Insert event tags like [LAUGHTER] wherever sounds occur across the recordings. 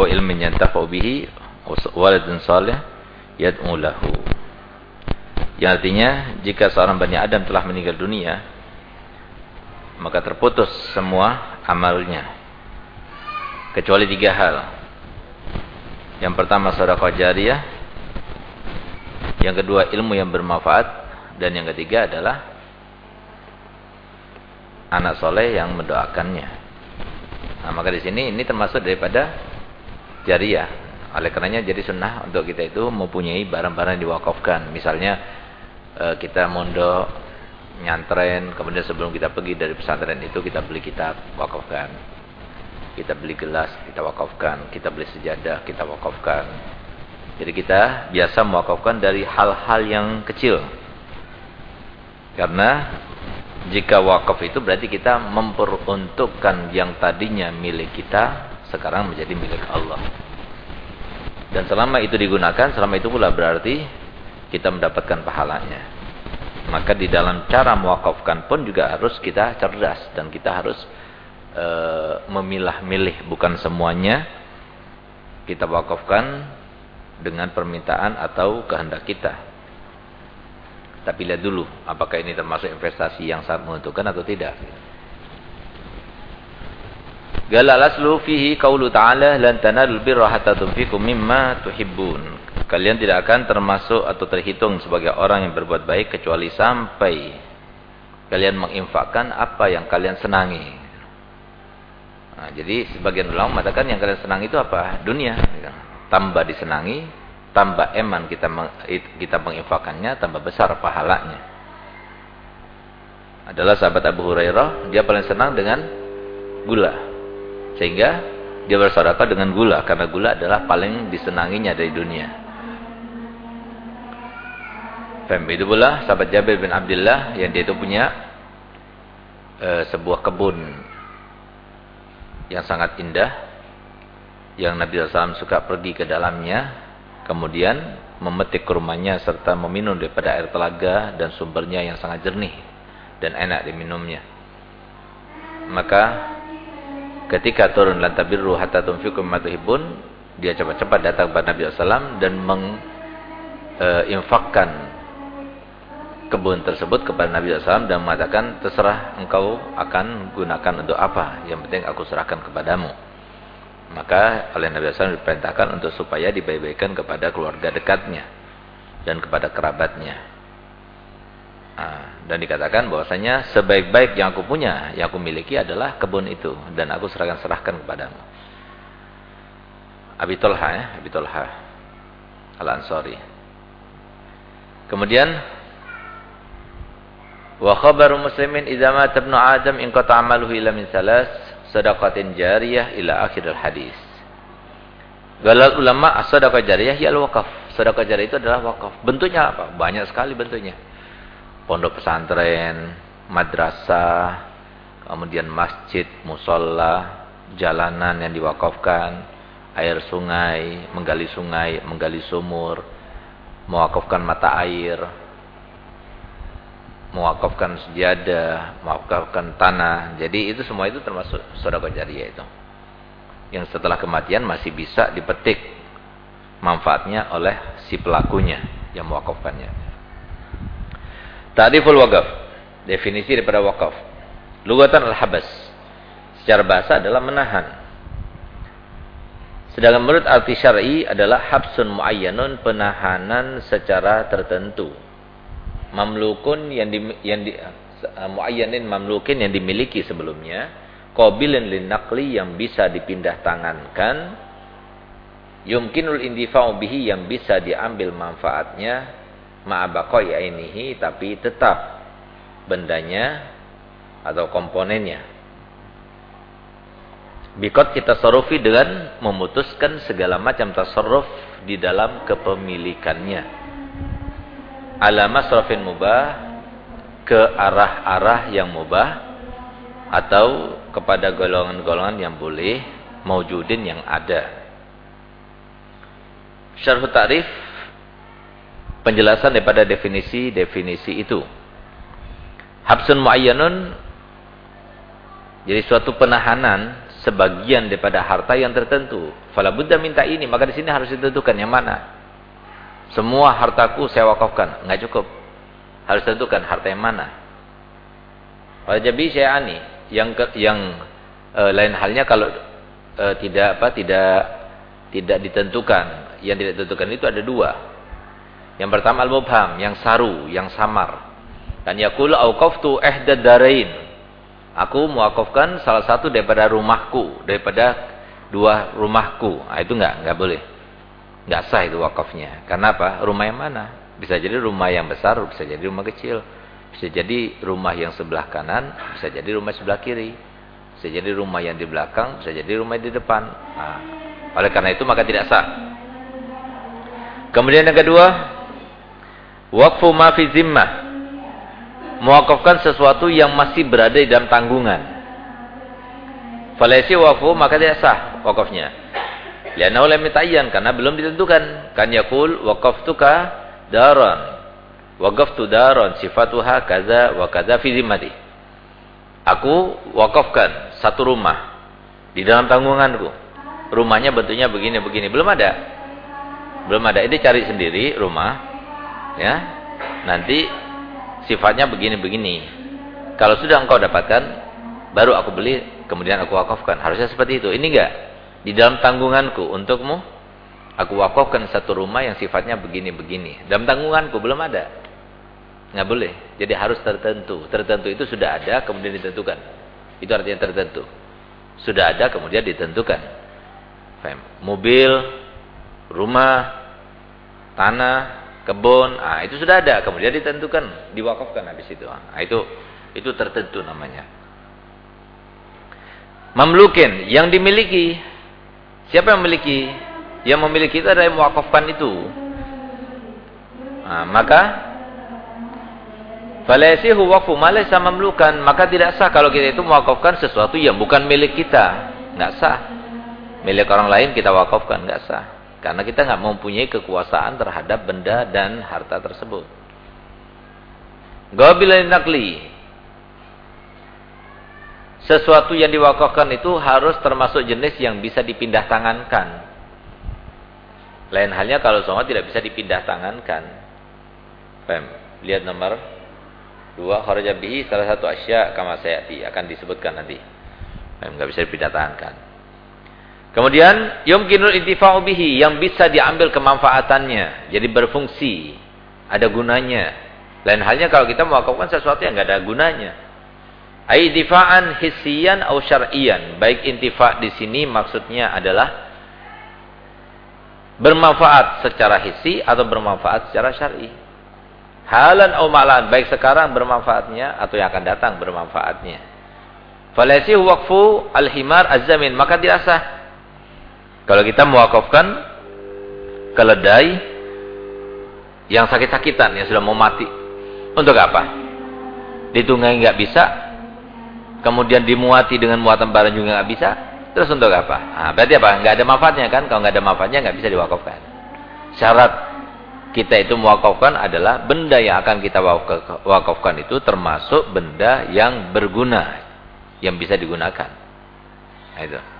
wa ilmin yantafa'u bihi waladun salih yad'u lahu. Yang artinya jika seorang Bani Adam telah meninggal dunia maka terputus semua amalnya. Kecuali tiga hal. Yang pertama sedekah jariyah yang kedua ilmu yang bermanfaat. Dan yang ketiga adalah anak soleh yang mendoakannya. Nah, maka di sini ini termasuk daripada jariah. Oleh karenanya jadi sunnah untuk kita itu mempunyai barang-barang diwakafkan. Misalnya eh, kita mondok, nyantren, kemudian sebelum kita pergi dari pesantren itu kita beli kitab, wakafkan. Kita beli gelas, kita wakafkan. Kita beli sejadah, kita wakafkan. Jadi kita biasa mewakafkan dari hal-hal yang kecil. Karena jika wakaf itu berarti kita memperuntukkan yang tadinya milik kita sekarang menjadi milik Allah. Dan selama itu digunakan, selama itu pula berarti kita mendapatkan pahalanya. Maka di dalam cara mewakafkan pun juga harus kita cerdas dan kita harus e, memilah-milih bukan semuanya kita wakafkan dengan permintaan atau kehendak kita. Tapi lihat dulu apakah ini termasuk investasi yang sangat menentukan atau tidak. Galal aslu fihi qaulu ta'ala lan tanalul birra hatta tunfiqu mimma tuhibbun. Kalian tidak akan termasuk atau terhitung sebagai orang yang berbuat baik kecuali sampai kalian menginfakkan apa yang kalian senangi. Nah, jadi sebagian ulama mengatakan yang kalian senangi itu apa? Dunia. Tambah disenangi, tambah eman kita kita menginfakannya, tambah besar pahalanya. Adalah sahabat Abu Hurairah, dia paling senang dengan gula. Sehingga dia bersedekah dengan gula karena gula adalah paling disenanginya dari dunia. Fem itu pula sahabat Jabir bin Abdullah yang dia itu punya e, sebuah kebun yang sangat indah yang Nabi SAW suka pergi ke dalamnya kemudian memetik kurmanya serta meminum daripada air telaga dan sumbernya yang sangat jernih dan enak diminumnya. Maka ketika turun lantabirru hatta tunfiqu mimma dia cepat-cepat datang kepada Nabi SAW dan menginfakkan e, kebun tersebut kepada Nabi SAW dan mengatakan terserah engkau akan gunakan untuk apa yang penting aku serahkan kepadamu maka oleh Nabi SAW diperintahkan untuk supaya dibaik-baikkan kepada keluarga dekatnya dan kepada kerabatnya. Dan dikatakan bahwasanya sebaik-baik yang aku punya, yang aku miliki adalah kebun itu dan aku serahkan serahkan kepadamu. Abi Tolha ya, Abi Tolha Al-Ansari. Kemudian wa khabaru muslimin idza mata ibnu adam in qata amaluhu illa min salas sadaqatin jariyah ila akhir hadis. Galal ulama sadaqah jariyah ya al-waqaf. Sedekah jariyah itu adalah wakaf. Bentuknya apa? Banyak sekali bentuknya. Pondok pesantren, madrasah, kemudian masjid, musola, jalanan yang diwakafkan, air sungai, menggali sungai, menggali sumur, mewakafkan mata air, mewakafkan sejadah, mewakafkan tanah. Jadi itu semua itu termasuk sedekah jariyah itu. Yang setelah kematian masih bisa dipetik manfaatnya oleh si pelakunya yang mewakafkannya. Ta'riful wakaf. Definisi daripada wakaf. Lugatan al-habas. Secara bahasa adalah menahan. Sedangkan menurut arti syar'i adalah habsun muayyanun penahanan secara tertentu mamlukun yang di, yang di uh, muayyanin mamlukin yang dimiliki sebelumnya qabilun linaqli yang bisa dipindah tangankan yumkinul indifa'u bihi yang bisa diambil manfaatnya ma'abaqai ainihi tapi tetap bendanya atau komponennya. Bikot kita sarufi dengan memutuskan segala macam tasarruf di dalam kepemilikannya. Alama sarfin mubah ke arah-arah yang mubah atau kepada golongan-golongan yang boleh maujudin yang ada. Syarh ta'rif penjelasan daripada definisi-definisi itu. Habsun muayyanun jadi suatu penahanan sebagian daripada harta yang tertentu. Fala buddha minta ini, maka di sini harus ditentukan yang mana. Semua hartaku saya wakafkan, enggak cukup. Harus tentukan harta yang mana. Pada jabi saya ani, yang yang e, lain halnya kalau e, tidak apa tidak tidak ditentukan. Yang tidak ditentukan itu ada dua. Yang pertama al-mubham, yang saru, yang samar. Dan yaqulu auqaftu ihdad darain. Aku muakafkan salah satu daripada rumahku, daripada dua rumahku. Nah, itu enggak, enggak boleh. Enggak sah itu wakafnya. Karena apa? Rumah yang mana? Bisa jadi rumah yang besar, bisa jadi rumah kecil. Bisa jadi rumah yang sebelah kanan, bisa jadi rumah sebelah kiri. Bisa jadi rumah yang di belakang, bisa jadi rumah yang di depan. Nah, oleh karena itu maka tidak sah. Kemudian yang kedua, Waqfu ma fi zimmah. Mewakafkan sesuatu yang masih berada di dalam tanggungan. Falaisi waqfu maka tidak sah wakafnya. Lianna lam yatayyan karena belum ditentukan. Kan yaqul waqaftuka daran. Waqaftu daran sifatuha kaza wa kaza fi zimmati. Aku wakafkan satu rumah di dalam tanggunganku. Rumahnya bentuknya begini-begini. Belum ada. Belum ada. Ini cari sendiri rumah ya. Nanti sifatnya begini-begini. Kalau sudah engkau dapatkan baru aku beli kemudian aku wakafkan. Harusnya seperti itu. Ini enggak? Di dalam tanggunganku untukmu aku wakafkan satu rumah yang sifatnya begini-begini. Dalam tanggunganku belum ada. Nggak boleh. Jadi harus tertentu. Tertentu itu sudah ada kemudian ditentukan. Itu artinya tertentu. Sudah ada kemudian ditentukan. Mobil rumah tanah kebun, ah itu sudah ada, kemudian ditentukan, diwakafkan habis itu. Ah itu itu tertentu namanya. Mamlukin yang dimiliki. Siapa yang memiliki? Yang memiliki itu adalah yang mewakafkan itu. Nah, maka Falaysihu waqfu malaysa mamlukan, maka tidak sah kalau kita itu mewakafkan sesuatu yang bukan milik kita. Enggak sah. Milik orang lain kita wakafkan, enggak sah. Karena kita nggak mempunyai kekuasaan terhadap benda dan harta tersebut. Gabilal nakli. Sesuatu yang diwakafkan itu harus termasuk jenis yang bisa dipindah tangankan. Lain halnya kalau semua tidak bisa dipindah tangankan. Pem, lihat nomor dua kharaja bihi salah satu asya kama sayati akan disebutkan nanti. Pem, nggak bisa dipindah tangankan. Kemudian yumkinul intifa'u bihi yang bisa diambil kemanfaatannya, jadi berfungsi, ada gunanya. Lain halnya kalau kita mewakafkan sesuatu yang enggak ada gunanya. Ai difa'an hissiyan atau syar'iyan. Baik intifa' di sini maksudnya adalah bermanfaat secara hissi atau bermanfaat secara syar'i. Halan atau malan, baik sekarang bermanfaatnya atau yang akan datang bermanfaatnya. Falasi waqfu al-himar az-zamin, maka dirasa kalau kita mewakafkan keledai yang sakit-sakitan, yang sudah mau mati. Untuk apa? Ditunggangi nggak bisa. Kemudian dimuati dengan muatan barang juga nggak bisa. Terus untuk apa? Nah, berarti apa? Nggak ada manfaatnya kan? Kalau nggak ada manfaatnya nggak bisa diwakafkan. Syarat kita itu mewakafkan adalah benda yang akan kita wakafkan itu termasuk benda yang berguna. Yang bisa digunakan. Nah, itu.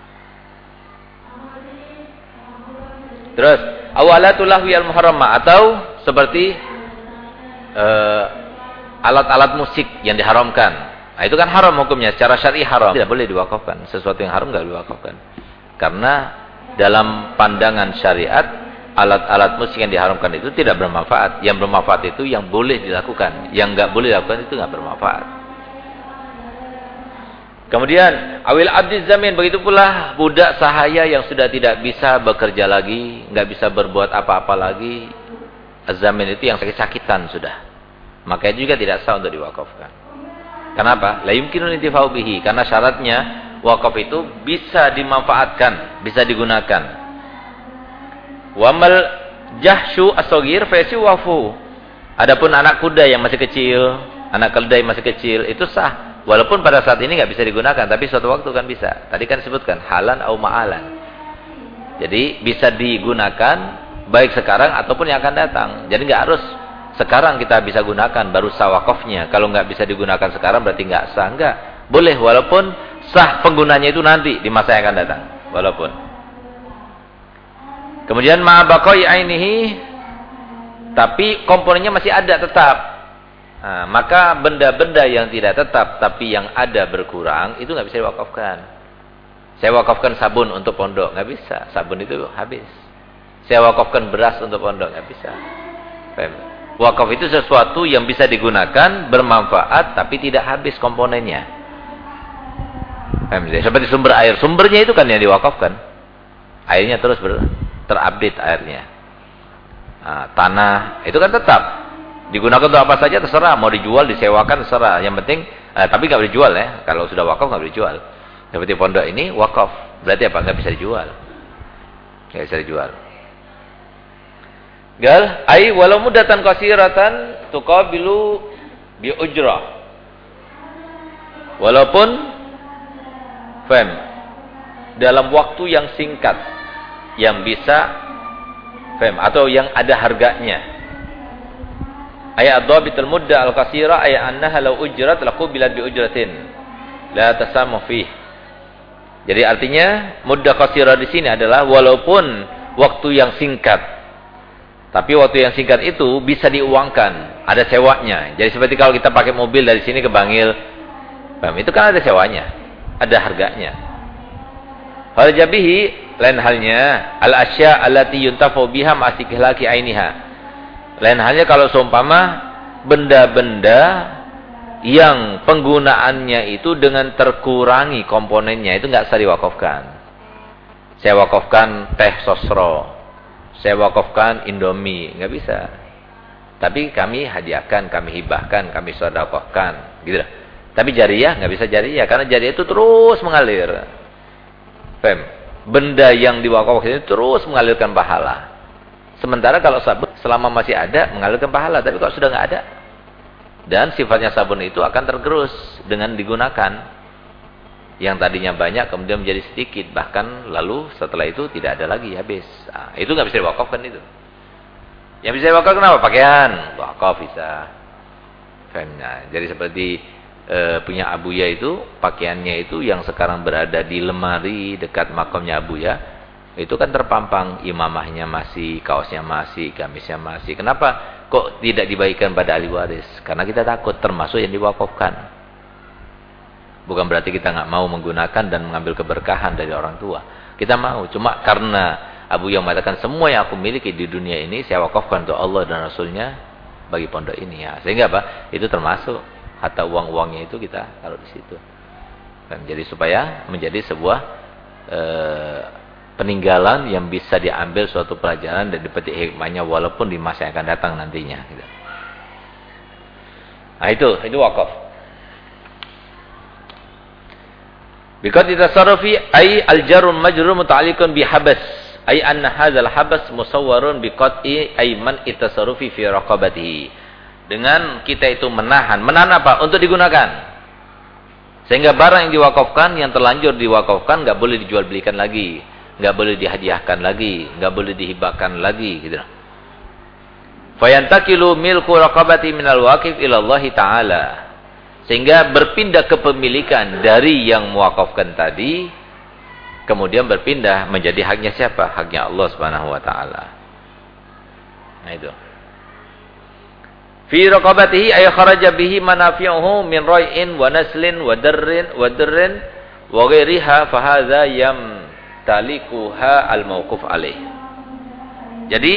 Terus awalatul lahwiyal muharrama atau seperti eh, alat-alat uh, musik yang diharamkan. Nah, itu kan haram hukumnya secara syar'i haram. Tidak boleh diwakafkan. Sesuatu yang haram enggak diwakafkan. Karena dalam pandangan syariat alat-alat musik yang diharamkan itu tidak bermanfaat. Yang bermanfaat itu yang boleh dilakukan. Yang enggak boleh dilakukan itu enggak bermanfaat. Kemudian awil abdi zamin begitu pula budak sahaya yang sudah tidak bisa bekerja lagi, nggak bisa berbuat apa-apa lagi, Az-zamin itu yang sakit-sakitan sudah. Maka juga tidak sah untuk diwakafkan. Kenapa? La yumkinu intifa'u bihi karena syaratnya wakaf itu bisa dimanfaatkan, bisa digunakan. Wamal jahsyu as-saghir fa wafu. Adapun anak kuda yang masih kecil, anak keledai masih kecil itu sah. Walaupun pada saat ini nggak bisa digunakan, tapi suatu waktu kan bisa. Tadi kan disebutkan halan atau ma'alan. Jadi bisa digunakan baik sekarang ataupun yang akan datang. Jadi nggak harus sekarang kita bisa gunakan baru sah wakafnya. Kalau nggak bisa digunakan sekarang berarti nggak sah. Enggak. Boleh walaupun sah penggunanya itu nanti di masa yang akan datang. Walaupun. Kemudian ma'abakoi ainihi tapi komponennya masih ada tetap. Nah, maka benda-benda yang tidak tetap tapi yang ada berkurang itu nggak bisa diwakafkan. Saya wakafkan sabun untuk pondok nggak bisa. Sabun itu habis. Saya wakafkan beras untuk pondok nggak bisa. Wakaf itu sesuatu yang bisa digunakan, bermanfaat, tapi tidak habis komponennya. Seperti sumber air. Sumbernya itu kan yang diwakafkan. Airnya terus ber, terupdate airnya. Nah, tanah, itu kan tetap. Digunakan untuk apa saja terserah. Mau dijual, disewakan terserah. Yang penting, eh, tapi nggak boleh dijual ya. Kalau sudah wakaf nggak boleh dijual. Seperti pondok ini wakaf. Berarti apa? Nggak bisa dijual. Nggak bisa dijual. Gal, ai walau mudatan qasiratan tuqabilu bi ujrah. Walaupun fam dalam waktu yang singkat yang bisa fam atau yang ada harganya. Ayat dhabitul mudda al-qasira ayat annaha law ujrat laqubilat bi ujratin la tasamu fih. Jadi artinya mudda qasira di sini adalah walaupun waktu yang singkat tapi waktu yang singkat itu bisa diuangkan, ada sewanya. Jadi seperti kalau kita pakai mobil dari sini ke Bangil, itu kan ada sewanya, ada harganya. Hal jabihi lain halnya al asya allati yuntafu biha laki ainiha. Lain halnya kalau seumpama benda-benda yang penggunaannya itu dengan terkurangi komponennya itu nggak usah diwakafkan. Saya wakafkan teh sosro saya wakafkan Indomie, nggak bisa. Tapi kami hadiahkan, kami hibahkan, kami sedekahkan, gitu. Tapi jariah nggak bisa jariah karena jariah itu terus mengalir. Fem, benda yang diwakafkan itu terus mengalirkan pahala. Sementara kalau sabun selama masih ada mengalirkan pahala, tapi kalau sudah nggak ada dan sifatnya sabun itu akan tergerus dengan digunakan. Yang tadinya banyak kemudian menjadi sedikit. Bahkan lalu setelah itu tidak ada lagi habis. Nah, itu nggak bisa diwakafkan itu. Yang bisa diwakafkan apa pakaian. Wakaf bisa. Nah, jadi seperti e, punya Abuya itu pakaiannya itu yang sekarang berada di lemari dekat makamnya Abuya itu kan terpampang imamahnya masih kaosnya masih gamisnya masih kenapa kok tidak dibagikan pada ahli waris karena kita takut termasuk yang diwakafkan Bukan berarti kita nggak mau menggunakan dan mengambil keberkahan dari orang tua. Kita mau. Cuma karena Abu yang mengatakan semua yang aku miliki di dunia ini saya wakafkan untuk Allah dan Rasulnya bagi pondok ini ya. Sehingga apa? Itu termasuk harta uang-uangnya itu kita taruh di situ. Dan jadi supaya menjadi sebuah e, peninggalan yang bisa diambil suatu pelajaran dan dipetik hikmahnya walaupun di masa yang akan datang nantinya. Gitu. Nah itu, itu wakaf. Biqad tasarrufi ay al-jarun majrur muta'alliqun bi habas. Ay anna hadzal habas musawwarun biqat'i ay man itasarrufi fi raqabatihi. Dengan kita itu menahan, menahan apa? Untuk digunakan. Sehingga barang yang diwakafkan, yang terlanjur diwakafkan enggak boleh dijual belikan lagi, enggak boleh dihadiahkan lagi, enggak boleh dihibahkan lagi gitu. Fayantakilu milku raqabati minal waqif ila Allah taala. Sehingga berpindah kepemilikan dari yang muwakafkan tadi kemudian berpindah menjadi haknya siapa? Haknya Allah Subhanahu wa taala. Nah itu. Fi raqabatihi ay kharaja bihi manafi'uhu min rai'in wa naslin wa darrin wa darrin wa ghairiha fa hadza yam talikuha al mauquf alaih. Jadi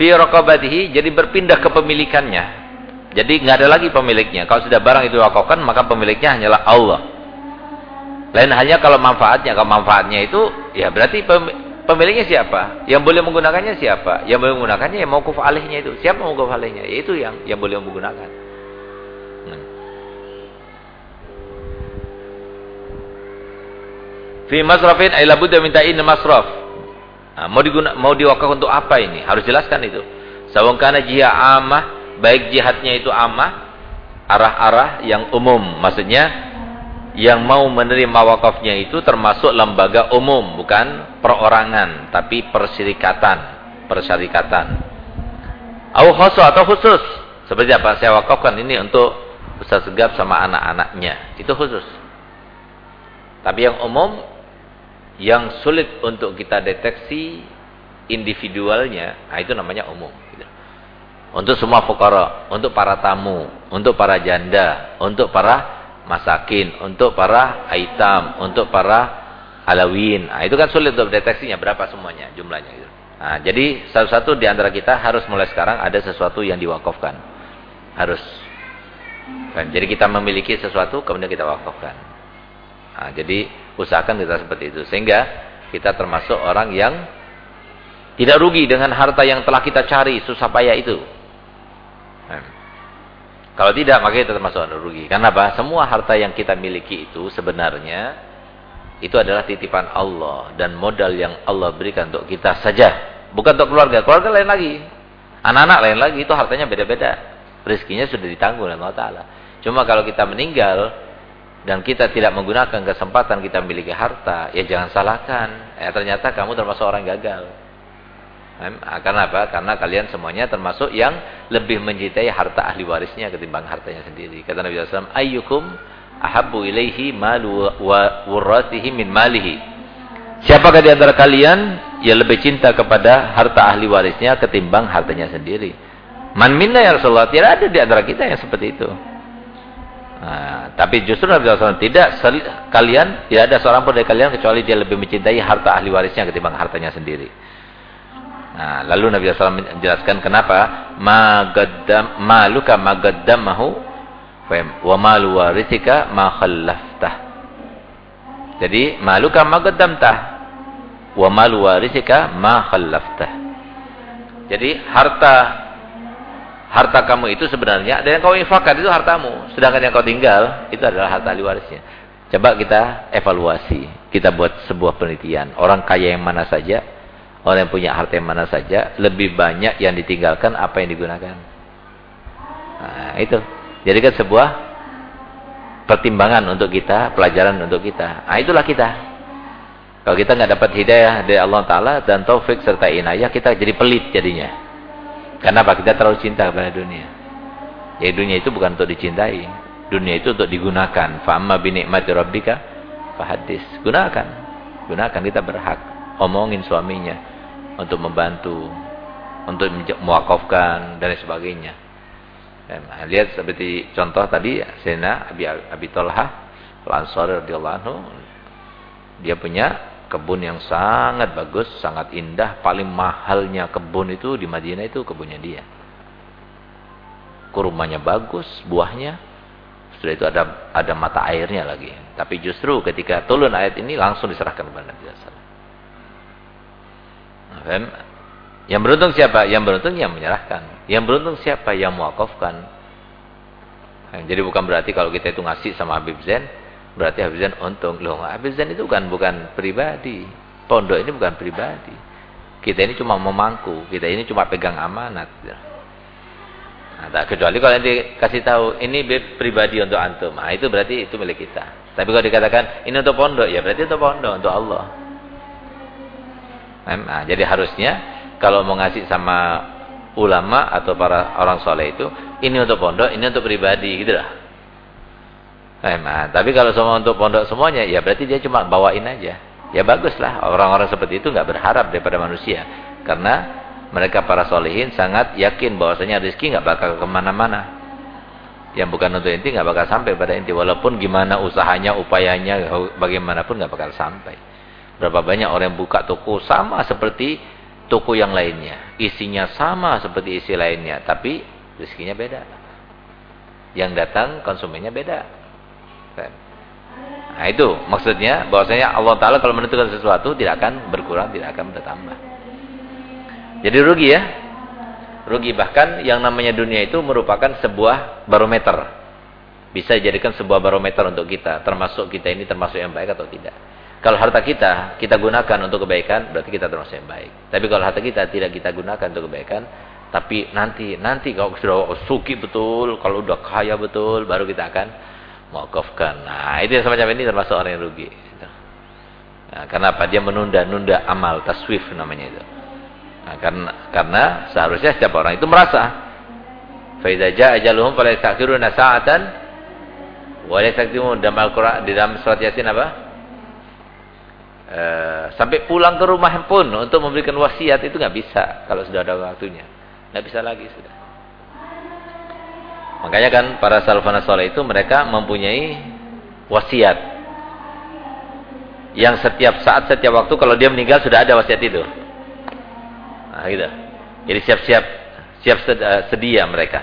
fi raqabatihi jadi berpindah kepemilikannya jadi nggak ada lagi pemiliknya. Kalau sudah barang itu wakafkan, maka pemiliknya hanyalah Allah. Lain hanya kalau manfaatnya. Kalau manfaatnya itu, ya berarti Pemiliknya siapa? Yang boleh menggunakannya siapa? Yang boleh menggunakannya yang mau alihnya itu. Siapa mau alihnya? Itu yang yang boleh menggunakan. Fi masrafin ay labudda min ta'in masraf. Nah, mau diguna mau diwakaf untuk apa ini? Harus jelaskan itu. Sawang kana jihad amah, baik jihadnya itu amah, arah-arah yang umum. Maksudnya yang mau menerima wakafnya itu termasuk lembaga umum, bukan perorangan, tapi persyarikatan, persyarikatan. Au atau khusus. Seperti apa? Saya wakafkan ini untuk Ustaz Segap sama anak-anaknya. Itu khusus. Tapi yang umum yang sulit untuk kita deteksi individualnya, nah itu namanya umum. Gitu. Untuk semua fukara, untuk para tamu, untuk para janda, untuk para masakin, untuk para aitam, untuk para alawin. Nah, itu kan sulit untuk deteksinya berapa semuanya jumlahnya gitu. Nah, jadi satu-satu di antara kita harus mulai sekarang ada sesuatu yang diwakafkan. Harus. Kan, jadi kita memiliki sesuatu kemudian kita wakafkan. Nah, jadi usahakan kita seperti itu sehingga kita termasuk orang yang tidak rugi dengan harta yang telah kita cari susah payah itu. Nah. Kalau tidak, maka kita termasuk orang rugi. Karena apa? Semua harta yang kita miliki itu sebenarnya itu adalah titipan Allah dan modal yang Allah berikan untuk kita saja. Bukan untuk keluarga. Keluarga lain lagi. Anak-anak lain lagi. Itu hartanya beda-beda. Rizkinya sudah ditanggung oleh Allah Ta'ala. Cuma kalau kita meninggal dan kita tidak menggunakan kesempatan kita memiliki harta, ya jangan salahkan. Ya, ternyata kamu termasuk orang gagal. Ah, karena apa? Karena kalian semuanya termasuk yang lebih mencintai harta ahli warisnya ketimbang hartanya sendiri. Kata Nabi SAW, Ayyukum ahabbu ilaihi malu wa wurratihi min malihi. Siapakah di antara kalian yang lebih cinta kepada harta ahli warisnya ketimbang hartanya sendiri? Man minna ya Rasulullah. Tidak ada di antara kita yang seperti itu. Nah, tapi justru Nabi SAW tidak kalian tidak ada seorang pun dari kalian kecuali dia lebih mencintai harta ahli warisnya ketimbang hartanya sendiri. Nah, lalu Nabi SAW menjelaskan kenapa magaddam maluka magaddamahu wa malu warithika ma khallaftah. Jadi maluka magaddamtah wa malu warithika ma khallaftah. Jadi harta harta kamu itu sebenarnya dan yang kau infakkan itu hartamu, sedangkan yang kau tinggal itu adalah harta ahli warisnya. Coba kita evaluasi, kita buat sebuah penelitian. Orang kaya yang mana saja Orang yang punya harta yang mana saja, lebih banyak yang ditinggalkan apa yang digunakan. Nah, itu. Jadi kan sebuah pertimbangan untuk kita, pelajaran untuk kita. Nah, itulah kita. Kalau kita nggak dapat hidayah dari Allah Ta'ala dan taufik serta inayah, kita jadi pelit jadinya. Kenapa? Kita terlalu cinta kepada dunia. Ya dunia itu bukan untuk dicintai. Dunia itu untuk digunakan. Fa'amma binikmati rabbika fahadis. Gunakan. Gunakan, kita berhak. Omongin suaminya untuk membantu, untuk mewakafkan dan sebagainya. Lihat seperti contoh tadi Sena Abi Abi Talha Al-Ansari dia punya kebun yang sangat bagus, sangat indah, paling mahalnya kebun itu di Madinah itu kebunnya dia. Kurmanya bagus, buahnya. Setelah itu ada ada mata airnya lagi. Tapi justru ketika turun ayat ini langsung diserahkan kepada Nabi sallallahu yang beruntung siapa? Yang beruntung yang menyerahkan. Yang beruntung siapa? Yang muakafkan. Jadi bukan berarti kalau kita itu ngasih sama Habib Zain, berarti Habib Zain untung. Loh, Habib Zain itu bukan bukan pribadi. Pondok ini bukan pribadi. Kita ini cuma memangku, kita ini cuma pegang amanat. Nah, kecuali kalau nanti kasih tahu ini pribadi untuk antum, nah, itu berarti itu milik kita. Tapi kalau dikatakan ini untuk pondok, ya berarti untuk pondok, untuk Allah. Nah, jadi harusnya kalau mau ngasih sama ulama atau para orang soleh itu, ini untuk pondok, ini untuk pribadi, gitu lah. Nah, tapi kalau semua untuk pondok semuanya, ya berarti dia cuma bawain aja. Ya baguslah, orang-orang seperti itu nggak berharap daripada manusia. Karena mereka para solehin sangat yakin bahwasanya rezeki nggak bakal ke mana-mana. Yang bukan untuk inti nggak bakal sampai pada inti. Walaupun gimana usahanya, upayanya, bagaimanapun nggak bakal sampai. Berapa banyak orang yang buka toko sama seperti toko yang lainnya. Isinya sama seperti isi lainnya. Tapi rezekinya beda. Yang datang konsumennya beda. Nah itu maksudnya bahwasanya Allah Ta'ala kalau menentukan sesuatu tidak akan berkurang, tidak akan bertambah. Jadi rugi ya. Rugi bahkan yang namanya dunia itu merupakan sebuah barometer. Bisa dijadikan sebuah barometer untuk kita. Termasuk kita ini termasuk yang baik atau tidak. Kalau harta kita, kita gunakan untuk kebaikan, berarti kita termasuk yang baik. Tapi kalau harta kita tidak kita gunakan untuk kebaikan, tapi nanti, nanti kalau sudah suki betul, kalau sudah kaya betul, baru kita akan mewakafkan. Nah, itu yang semacam ini termasuk orang yang rugi. Nah, apa? Dia menunda-nunda amal, taswif namanya itu. Nah, karena, karena seharusnya setiap orang itu merasa. Jaa ajaluhum fala yastakhiruna sa'atan wa la dalam Al-Qur'an di dalam surat Yasin apa? Eh, sampai pulang ke rumah pun untuk memberikan wasiat itu nggak bisa kalau sudah ada waktunya. nggak bisa lagi sudah. Makanya kan para salafan soleh itu mereka mempunyai wasiat. Yang setiap saat, setiap waktu kalau dia meninggal sudah ada wasiat itu. Nah, gitu. Jadi siap-siap siap eh, sedia mereka.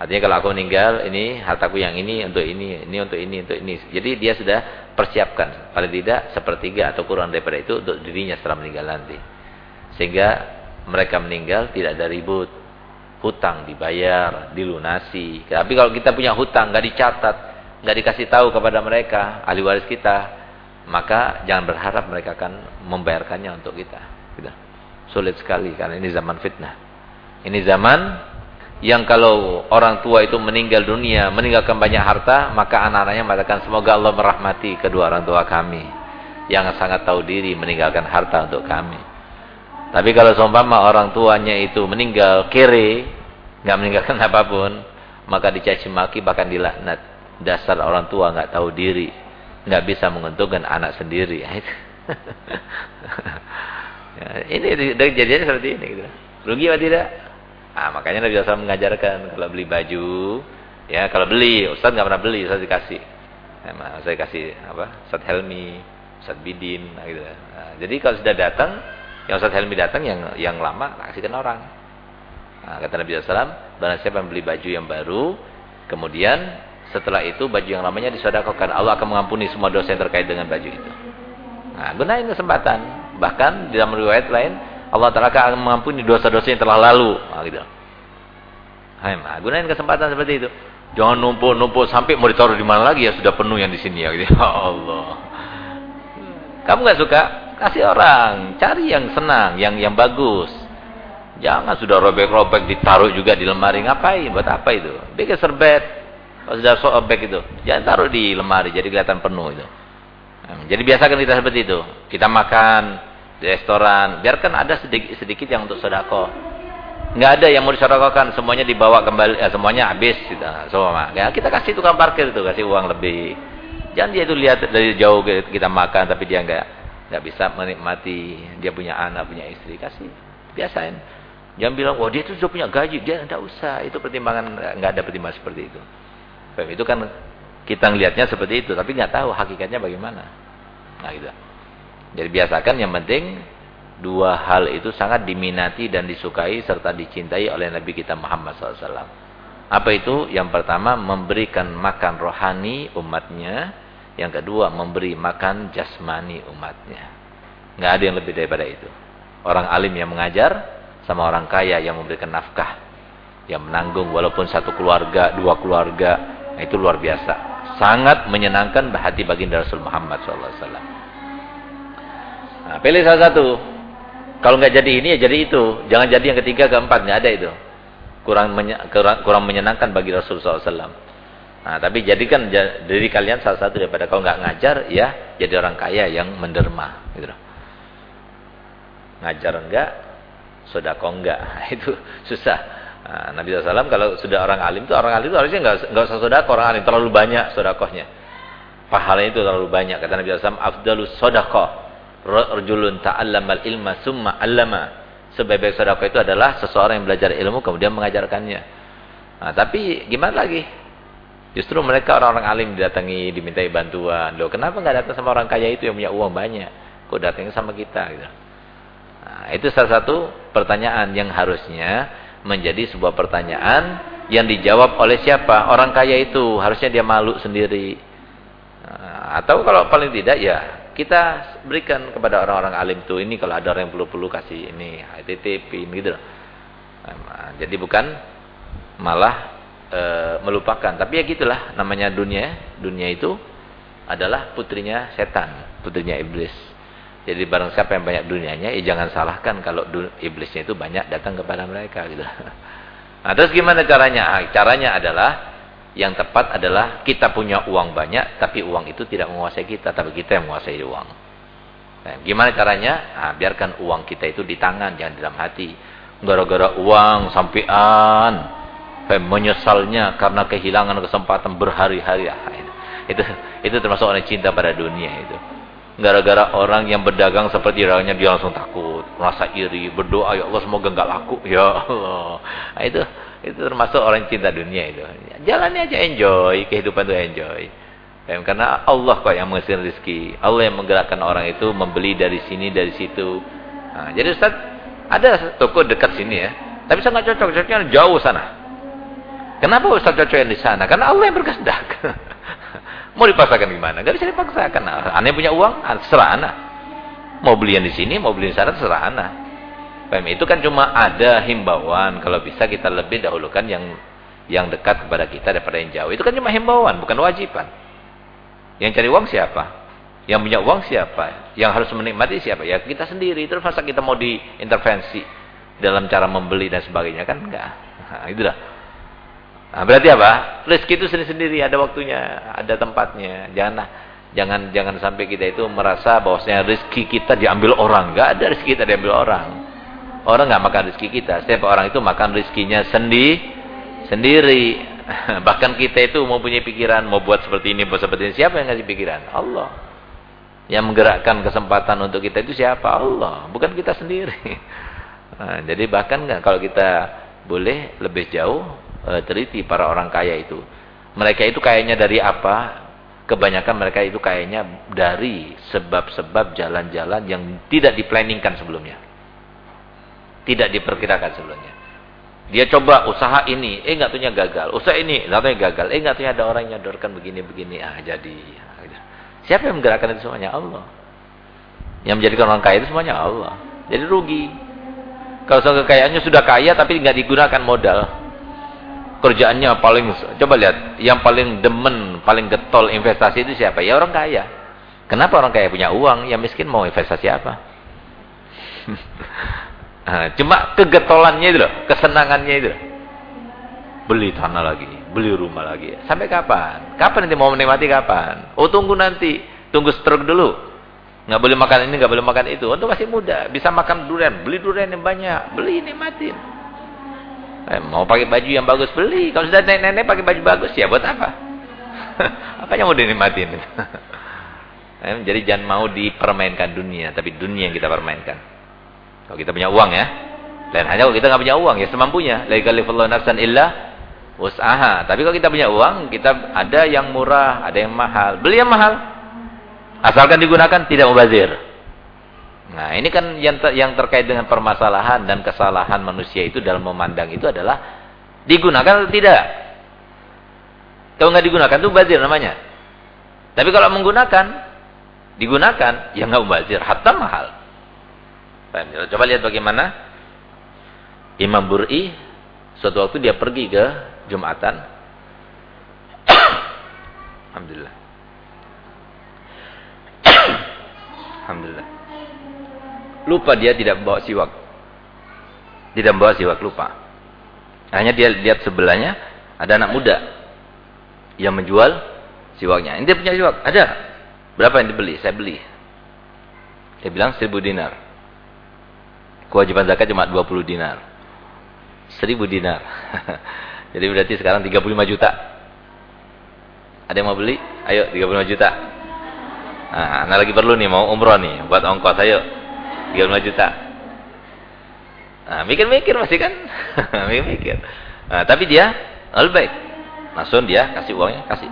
Artinya kalau aku meninggal, ini hartaku yang ini untuk ini, ini untuk ini, untuk ini. Jadi dia sudah persiapkan. Paling tidak sepertiga atau kurang daripada itu untuk dirinya setelah meninggal nanti. Sehingga mereka meninggal tidak ada ribut. Hutang dibayar, dilunasi. Tapi kalau kita punya hutang, nggak dicatat, nggak dikasih tahu kepada mereka, ahli waris kita, maka jangan berharap mereka akan membayarkannya untuk kita. Gitu. Sulit sekali karena ini zaman fitnah. Ini zaman yang kalau orang tua itu meninggal dunia, meninggalkan banyak harta, maka anak-anaknya mengatakan semoga Allah merahmati kedua orang tua kami yang sangat tahu diri meninggalkan harta untuk kami. Tapi kalau seumpama orang tuanya itu meninggal kere, nggak meninggalkan [LAUGHS] apa pun, maka dicaci maki bahkan dilaknat. Dasar orang tua nggak tahu diri, nggak bisa menguntungkan anak sendiri. [LAUGHS] ya, ini dari kejadian seperti ini. Gitu. Rugi atau tidak? Nah, makanya Nabi SAW mengajarkan kalau beli baju, ya kalau beli, Ustaz nggak pernah beli, Ustaz dikasih. Nah, saya kasih apa? Ustaz Helmi, Ustaz Bidin, nah, gitu. Nah, jadi kalau sudah datang, yang Ustaz Helmi datang yang yang lama kasihkan orang. Nah, kata Nabi SAW, barang siapa yang beli baju yang baru, kemudian setelah itu baju yang lamanya disodakokan, Allah akan mengampuni semua dosa yang terkait dengan baju itu. Nah, gunain kesempatan. Bahkan dalam riwayat lain, Allah Ta'ala akan mengampuni dosa-dosa yang telah lalu. Nah, gitu. Nah, gunain kesempatan seperti itu. Jangan numpuk-numpuk sampai mau ditaruh di mana lagi ya sudah penuh yang di sini ya. Gitu. [LAUGHS] Ya Allah. Kamu nggak suka? Kasih orang. Cari yang senang, yang yang bagus. Jangan sudah robek-robek ditaruh juga di lemari. Ngapain? Buat apa itu? Bikin serbet. Kalau sudah sobek itu. Jangan taruh di lemari. Jadi kelihatan penuh itu. Jadi biasakan kita seperti itu. Kita makan di restoran, biarkan ada sedikit, sedikit yang untuk sodako. Nggak ada yang mau disodakokan, semuanya dibawa kembali, ya, semuanya habis. Gitu. Semua. Ya, kita kasih tukang parkir itu, kasih uang lebih. Jangan dia itu lihat dari jauh kita makan, tapi dia nggak nggak bisa menikmati. Dia punya anak, punya istri, kasih. Biasain. Jangan bilang, wah dia itu sudah punya gaji, dia nggak usah. Itu pertimbangan, nggak ada pertimbangan seperti itu. Itu kan kita ngelihatnya seperti itu, tapi nggak tahu hakikatnya bagaimana. Nah gitu. Jadi biasakan yang penting dua hal itu sangat diminati dan disukai serta dicintai oleh Nabi kita Muhammad SAW. Apa itu? Yang pertama memberikan makan rohani umatnya. Yang kedua memberi makan jasmani umatnya. Nggak ada yang lebih daripada itu. Orang alim yang mengajar sama orang kaya yang memberikan nafkah. Yang menanggung walaupun satu keluarga, dua keluarga. Nah, itu luar biasa. Sangat menyenangkan hati baginda Rasul Muhammad SAW. Nah, pilih salah satu. Kalau nggak jadi ini ya jadi itu. Jangan jadi yang ketiga, keempat nggak ada itu. Kurang kurang, kurang menyenangkan bagi Rasulullah SAW. Nah, tapi jadikan diri kalian salah satu daripada kalau nggak ngajar ya jadi orang kaya yang menderma, gitu. Ngajar enggak, sodako enggak, [LAUGHS] nah, itu susah. Nah, Nabi SAW kalau sudah orang alim itu orang alim itu harusnya nggak nggak usah sodako orang alim terlalu banyak sodakohnya. Pahalanya itu terlalu banyak kata Nabi SAW afdalus sodakoh rajulun ta'allamal ilma summa 'allama. Sebaik-baik sedekah itu adalah seseorang yang belajar ilmu kemudian mengajarkannya. Nah, tapi gimana lagi? Justru mereka orang-orang alim didatangi, dimintai bantuan. Loh, kenapa nggak datang sama orang kaya itu yang punya uang banyak? Kok datangnya sama kita gitu. Nah, itu salah satu pertanyaan yang harusnya menjadi sebuah pertanyaan yang dijawab oleh siapa? Orang kaya itu harusnya dia malu sendiri. Nah, atau kalau paling tidak ya kita berikan kepada orang-orang alim tuh ini kalau ada orang yang perlu-perlu kasih ini HTTP gitu loh. Nah, jadi bukan malah e, melupakan. Tapi ya gitulah namanya dunia. Dunia itu adalah putrinya setan, putrinya iblis. Jadi barang siapa yang banyak dunianya, ya jangan salahkan kalau iblisnya itu banyak datang kepada mereka gitu. [LAUGHS] Nah, terus gimana caranya? Ah, caranya adalah yang tepat adalah kita punya uang banyak, tapi uang itu tidak menguasai kita, tapi kita yang menguasai uang. Nah, gimana caranya? Nah, biarkan uang kita itu di tangan, jangan di dalam hati. Gara-gara uang sampean, menyesalnya karena kehilangan kesempatan berhari-hari. Itu, itu, termasuk orang cinta pada dunia itu. Gara-gara orang yang berdagang seperti orangnya dia langsung takut, merasa iri, berdoa ya Allah semoga enggak laku. [LAUGHS] Ya Allah. Nah, itu itu termasuk orang cinta dunia itu. Jalannya aja enjoy, kehidupan itu enjoy. Karena Allah kok yang menghasilkan rezeki. Allah yang menggerakkan orang itu membeli dari sini, dari situ. Nah, jadi Ustaz, ada toko dekat sini ya. Tapi saya nggak cocok, cocoknya jauh sana. Kenapa Ustaz cocok yang di sana? Karena Allah yang berkehendak. [LAUGHS] Mau dipaksakan gimana? Gak bisa dipaksakan. Aneh punya uang, serah anak. Mau beli yang di sini, mau beli di sana, serah anak. Paham? Itu kan cuma ada himbauan. Kalau bisa kita lebih dahulukan yang yang dekat kepada kita daripada yang jauh. Itu kan cuma himbauan, bukan wajiban. Yang cari uang siapa? Yang punya uang siapa? Yang harus menikmati siapa? Ya kita sendiri. Terus masa kita mau diintervensi dalam cara membeli dan sebagainya kan enggak. Nah, [LAUGHS] itulah. Nah, berarti apa? Rezeki itu sendiri-sendiri, ada waktunya, ada tempatnya. Janganlah jangan jangan sampai kita itu merasa bahwasanya rezeki kita diambil orang. Enggak ada rezeki kita diambil orang. Orang nggak makan rezeki kita. Setiap orang itu makan rezekinya sendi, sendiri. [LAUGHS] Bahkan kita itu mau punya pikiran, mau buat seperti ini, buat seperti ini. Siapa yang ngasih pikiran? Allah. Yang menggerakkan kesempatan untuk kita itu siapa? Allah. Bukan kita sendiri. [LAUGHS] Nah, jadi bahkan nggak kalau kita boleh lebih jauh e, teliti para orang kaya itu. Mereka itu kayaknya dari apa? Kebanyakan mereka itu kayaknya dari sebab-sebab jalan-jalan yang tidak diplanningkan sebelumnya. Tidak diperkirakan sebelumnya. Dia coba usaha ini, eh nggak tuhnya gagal. Usaha ini, nggak tuhnya gagal. Eh nggak tuhnya ada orang yang nyodorkan begini-begini. Ah jadi. Siapa yang menggerakkan itu semuanya? Allah. Yang menjadikan orang kaya itu semuanya Allah. Jadi rugi. Kalau soal kekayaannya sudah kaya tapi nggak digunakan modal. Kerjaannya paling, coba lihat. Yang paling demen, paling getol investasi itu siapa? Ya orang kaya. Kenapa orang kaya punya uang? Yang miskin mau investasi apa? [LAUGHS] Nah, cuma kegetolannya itu loh, kesenangannya itu loh. Beli tanah lagi, beli rumah lagi. Sampai kapan? Kapan nanti mau menikmati kapan? Oh tunggu nanti, tunggu stroke dulu. Nggak boleh makan ini, nggak boleh makan itu. Untuk masih muda, bisa makan durian, beli durian yang banyak, beli nikmatin. Eh, mau pakai baju yang bagus beli. Kalau sudah nenek-nenek pakai baju bagus ya buat apa? [LAUGHS] apa yang mau dinikmatin? [LAUGHS] eh, jadi jangan mau dipermainkan dunia, tapi dunia yang kita permainkan. Kalau kita punya uang ya. Dan hanya kalau kita nggak punya uang ya semampunya. La yukallifullahu nafsan illa usaha. Tapi kalau kita punya uang, kita ada yang murah, ada yang mahal. Beli yang mahal. Asalkan digunakan tidak mubazir. Nah, ini kan yang ter yang terkait dengan permasalahan dan kesalahan manusia itu dalam memandang itu adalah digunakan atau tidak. Kalau nggak digunakan itu bazir namanya. Tapi kalau menggunakan, digunakan, ya nggak mubazir, hatta mahal. Coba lihat bagaimana Imam Bur'i suatu waktu dia pergi ke Jumatan. [COUGHS] Alhamdulillah. [COUGHS] Alhamdulillah. Lupa dia tidak membawa siwak. Tidak membawa siwak, lupa. Hanya dia lihat sebelahnya ada anak muda yang menjual siwaknya. Ini dia punya siwak, ada. Berapa yang dibeli? Saya beli. Dia bilang seribu dinar. Kewajiban zakat cuma 20 dinar. 1000 dinar. [LAUGHS] Jadi berarti sekarang 35 juta. Ada yang mau beli? Ayo 35 juta. Nah, anda lagi perlu nih mau umroh nih buat ongkos ayo. 35 juta. Nah, mikir-mikir masih kan? [LAUGHS] Mikir-mikir. Nah, tapi dia lebih baik. Langsung dia kasih uangnya, kasih.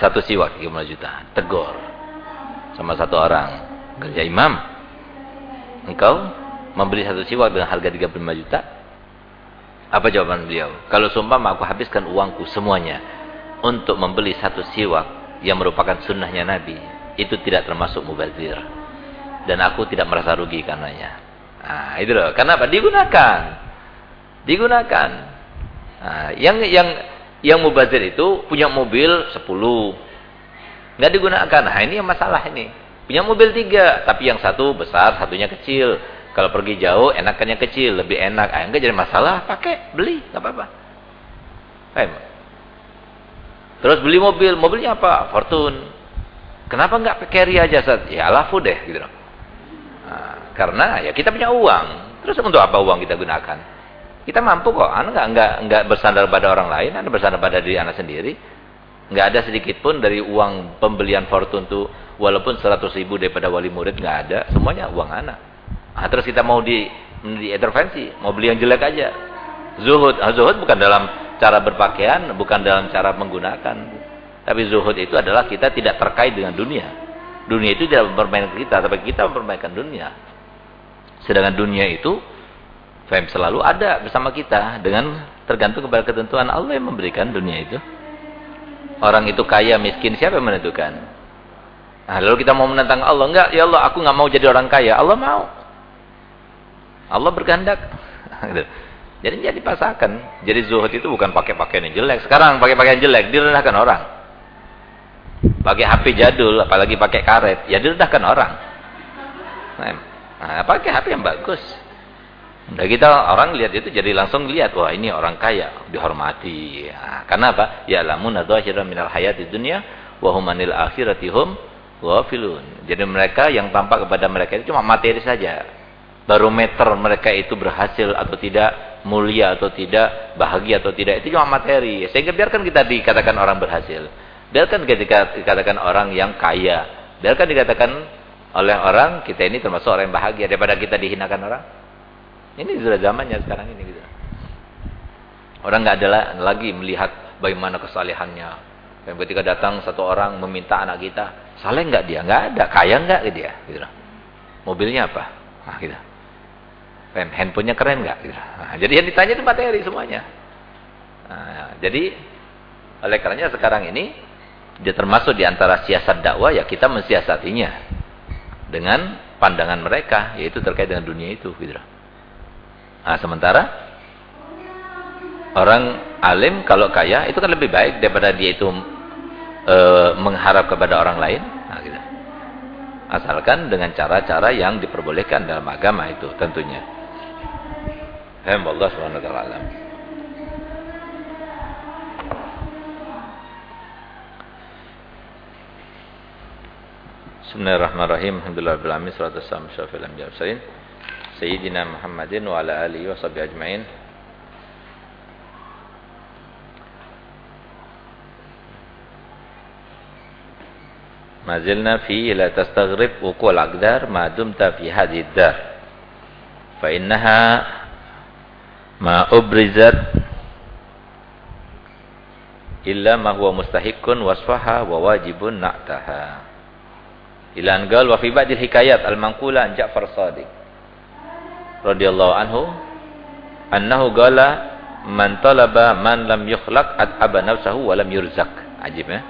Satu siwak 35 juta. Tegur. Sama satu orang. Kerja imam engkau membeli satu siwak dengan harga 35 juta? Apa jawaban beliau? Kalau sumpah aku habiskan uangku semuanya untuk membeli satu siwak yang merupakan sunnahnya Nabi itu tidak termasuk mubazir dan aku tidak merasa rugi karenanya. Nah, itu loh. Kenapa? Digunakan. Digunakan. Nah, yang yang yang mubazir itu punya mobil 10. Enggak digunakan. Nah, ini yang masalah ini. Punya mobil tiga, tapi yang satu besar, satunya kecil. Kalau pergi jauh, enakannya kecil, lebih enak. Ah, enggak jadi masalah, pakai, beli, enggak apa-apa. Terus beli mobil, mobilnya apa? Fortune. Kenapa enggak carry aja? Ya, lafu deh gitu loh. Nah, karena ya kita punya uang. Terus untuk apa uang kita gunakan? Kita mampu kok. Anda enggak enggak enggak bersandar pada orang lain, Anda bersandar pada diri Anda sendiri. Enggak ada sedikit pun dari uang pembelian fortune itu walaupun 100 ribu daripada wali murid enggak ada, semuanya uang anak. Nah, terus kita mau di, intervensi, mau beli yang jelek aja. Zuhud, ah, zuhud bukan dalam cara berpakaian, bukan dalam cara menggunakan. Tapi zuhud itu adalah kita tidak terkait dengan dunia. Dunia itu tidak mempermainkan kita, tapi kita mempermainkan dunia. Sedangkan dunia itu selalu ada bersama kita dengan tergantung kepada ketentuan Allah yang memberikan dunia itu. Orang itu kaya, miskin, siapa yang menentukan? Nah, lalu kita mau menentang Allah. Enggak, ya Allah, aku enggak mau jadi orang kaya. Allah mau. Allah berkehendak. [LAUGHS] Gitu. jadi jadi pasakan. Jadi zuhud itu bukan pakai pakaian yang jelek. Sekarang pakai pakaian jelek, direndahkan orang. Pakai HP jadul, apalagi pakai karet, ya direndahkan orang. Nah, pakai HP yang bagus. Nah, kita orang lihat itu jadi langsung lihat wah ini orang kaya, dihormati. Nah, karena apa? Ya lamun adzahiran minal hayati dunya wa hum anil akhirati hum ghafilun. Jadi mereka yang tampak kepada mereka itu cuma materi saja. Barometer mereka itu berhasil atau tidak, mulia atau tidak, bahagia atau tidak itu cuma materi. Sehingga biarkan kita dikatakan orang berhasil. Biarkan ketika dikatakan orang yang kaya. Biarkan dikatakan oleh orang kita ini termasuk orang yang bahagia daripada kita dihinakan orang. Ini sudah zamannya sekarang ini gitu. Orang nggak ada lagi melihat bagaimana kesalehannya. Dan ketika datang satu orang meminta anak kita, saleh nggak dia? Nggak ada. Kaya nggak dia? Gitu. Mobilnya apa? Nah, gitu. Handphonenya keren nggak? Gitu. Nah, jadi yang ditanya itu materi semuanya. Nah, jadi oleh karenanya sekarang ini dia termasuk di antara siasat dakwah ya kita mensiasatinya dengan pandangan mereka yaitu terkait dengan dunia itu gitu. Nah, sementara orang alim kalau kaya itu kan lebih baik daripada dia itu e, mengharap kepada orang lain. Nah, gitu. Asalkan dengan cara-cara yang diperbolehkan dalam agama itu tentunya. Allah subhanahu wa ta'ala بسم الله الرحمن الرحيم الحمد لله رب العالمين صلاة والسلام على أشرف الأنبياء والمرسلين سيدنا محمد وعلى آله وصحبه أجمعين ما زلنا في لا تستغرب وقوع الأقدار ما دمت في هذه الدار فإنها ما أبرزت إلا ما هو مستحق وصفها وواجب نعتها Ilan gal wa fi ba'dil hikayat al-manqula Ja'far Shadiq radhiyallahu anhu annahu qala man talaba man lam yukhlaq at'aba nafsahu wa lam yurzak. Ajib ya.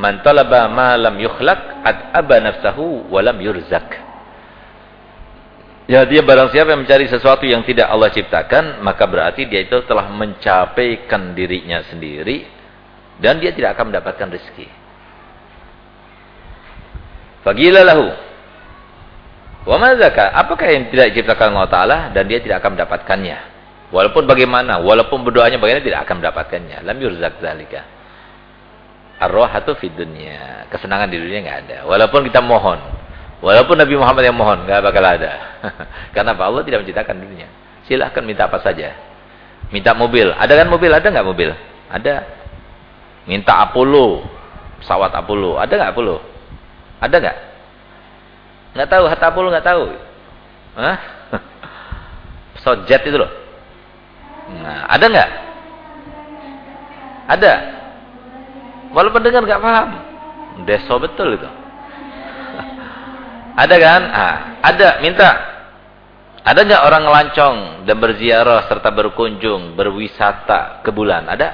Man talaba ma lam yukhlaq at'aba nafsahu wa lam yurzak. Ya dia barang siapa yang mencari sesuatu yang tidak Allah ciptakan, maka berarti dia itu telah mencapaikan dirinya sendiri dan dia tidak akan mendapatkan rezeki. Fagila lahu Wa mazaka, apakah yang tidak diciptakan Allah Ta'ala dan dia tidak akan mendapatkannya. Walaupun bagaimana, walaupun berdoanya bagaimana tidak akan mendapatkannya. Lam yurzak zalika. Ar-rohatu fid dunya. Kesenangan di dunia enggak ada. Walaupun kita mohon. Walaupun Nabi Muhammad yang mohon, enggak bakal ada. [LAUGHS] Karena Allah tidak menciptakan dunia. Silahkan minta apa saja. Minta mobil. Ada kan mobil? Ada enggak mobil? Ada. Minta Apollo. Pesawat Apollo. Ada enggak Apollo? Ada enggak? Nggak tahu, hatta puluh nggak tahu. Hah? [LAUGHS] Pesawat jet itu loh. Nah, ada nggak? Ada. Walaupun dengar nggak paham. Deso betul itu. [LAUGHS] ada kan? Ah, ada, minta. Ada nggak orang ngelancong dan berziarah serta berkunjung, berwisata ke bulan? Ada?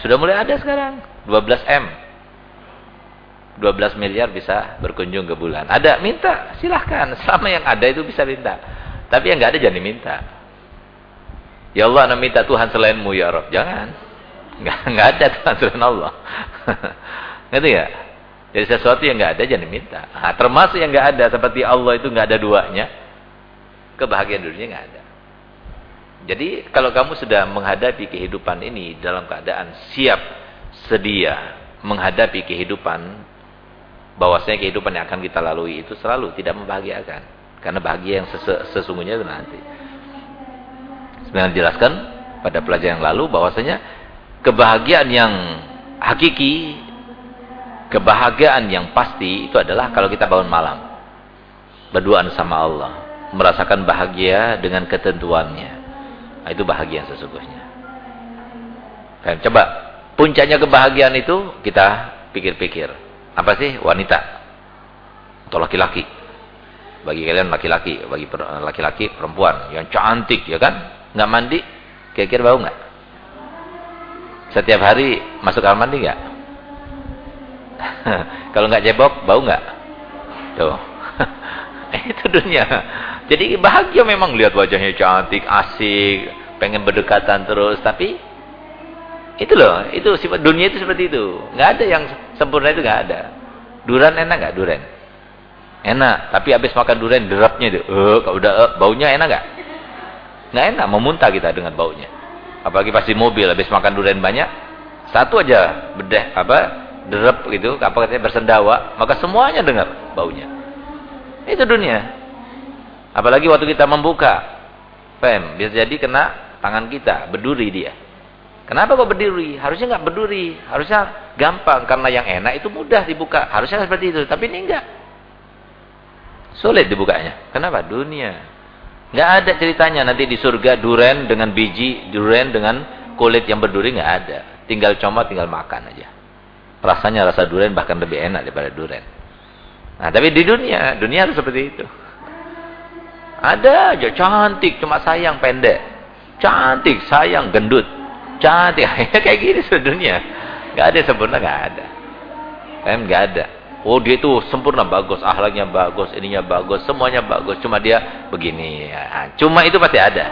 Sudah mulai ada sekarang. 12 M. 12 miliar bisa berkunjung ke bulan. Ada, minta, silahkan. Selama yang ada itu bisa minta. Tapi yang nggak ada jangan diminta. Ya Allah, anda minta Tuhan selainmu ya Rob. Jangan. Nggak, nggak ada Tuhan selain Allah. [LAUGHS] Ngerti ya? Jadi sesuatu yang nggak ada jangan diminta. Nah, termasuk yang nggak ada seperti Allah itu nggak ada duanya. Kebahagiaan dunia nggak ada. Jadi kalau kamu sudah menghadapi kehidupan ini dalam keadaan siap, sedia menghadapi kehidupan bahwasanya kehidupan yang akan kita lalui itu selalu tidak membahagiakan. Karena bahagia yang sesungguhnya itu nanti. Sebenarnya jelaskan pada pelajaran yang lalu bahwasanya kebahagiaan yang hakiki, kebahagiaan yang pasti itu adalah kalau kita bangun malam. Berduaan sama Allah. Merasakan bahagia dengan ketentuannya. Nah, itu bahagia yang sesungguhnya. Coba, puncaknya kebahagiaan itu kita pikir-pikir. Apa sih wanita? Atau laki-laki? Bagi kalian laki-laki, bagi laki-laki perempuan yang cantik ya kan? Nggak mandi, kira-kira bau nggak? Setiap hari masuk kamar mandi nggak? [LAUGHS] Kalau nggak jebok, bau nggak? Tuh. [LAUGHS] itu dunia. Jadi bahagia memang lihat wajahnya cantik, asik, pengen berdekatan terus, tapi itu loh, itu sifat dunia itu seperti itu. Nggak ada yang sempurna itu nggak ada. Duran enak nggak duren? Enak, tapi habis makan duren derapnya itu, eh kalau udah uh, baunya enak nggak? Nggak enak, memuntah kita dengan baunya. Apalagi pasti mobil habis makan duren banyak, satu aja bedeh apa derap gitu, apa katanya bersendawa, maka semuanya dengar baunya. Itu dunia. Apalagi waktu kita membuka, pem, bisa jadi kena tangan kita, berduri dia. Kenapa kok berdiri? Harusnya nggak berduri, harusnya gampang karena yang enak itu mudah dibuka. Harusnya seperti itu, tapi ini enggak. Sulit dibukanya. Kenapa? Dunia. Nggak ada ceritanya nanti di surga duren dengan biji, duren dengan kulit yang berduri nggak ada. Tinggal comot, tinggal makan aja. Rasanya rasa duren bahkan lebih enak daripada duren. Nah, tapi di dunia, dunia harus seperti itu. Ada aja cantik, cuma sayang pendek. Cantik, sayang gendut cantik. [LAUGHS] kayak gini sedunia. Gak ada sempurna, gak ada. Kan gak ada. Oh dia itu sempurna bagus, ahlaknya bagus, ininya bagus, semuanya bagus. Cuma dia begini. Ya. Cuma itu pasti ada.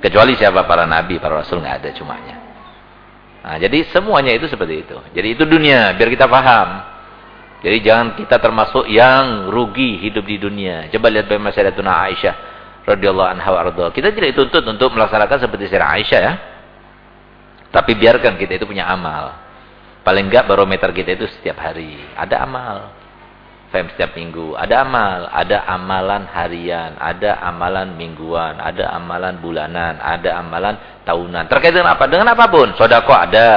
Kecuali siapa para nabi, para rasul nggak ada cumanya. Nah, jadi semuanya itu seperti itu. Jadi itu dunia, biar kita paham. Jadi jangan kita termasuk yang rugi hidup di dunia. Coba lihat bagaimana Sayyidatuna Aisyah radhiyallahu anha wa Kita tidak dituntut untuk melaksanakan seperti Sayyidah Aisyah ya. Tapi biarkan kita itu punya amal. Paling enggak barometer kita itu setiap hari. Ada amal. Fem setiap minggu. Ada amal. Ada amalan harian. Ada amalan mingguan. Ada amalan bulanan. Ada amalan tahunan. Terkait dengan apa? Dengan apa pun. Sodako ada.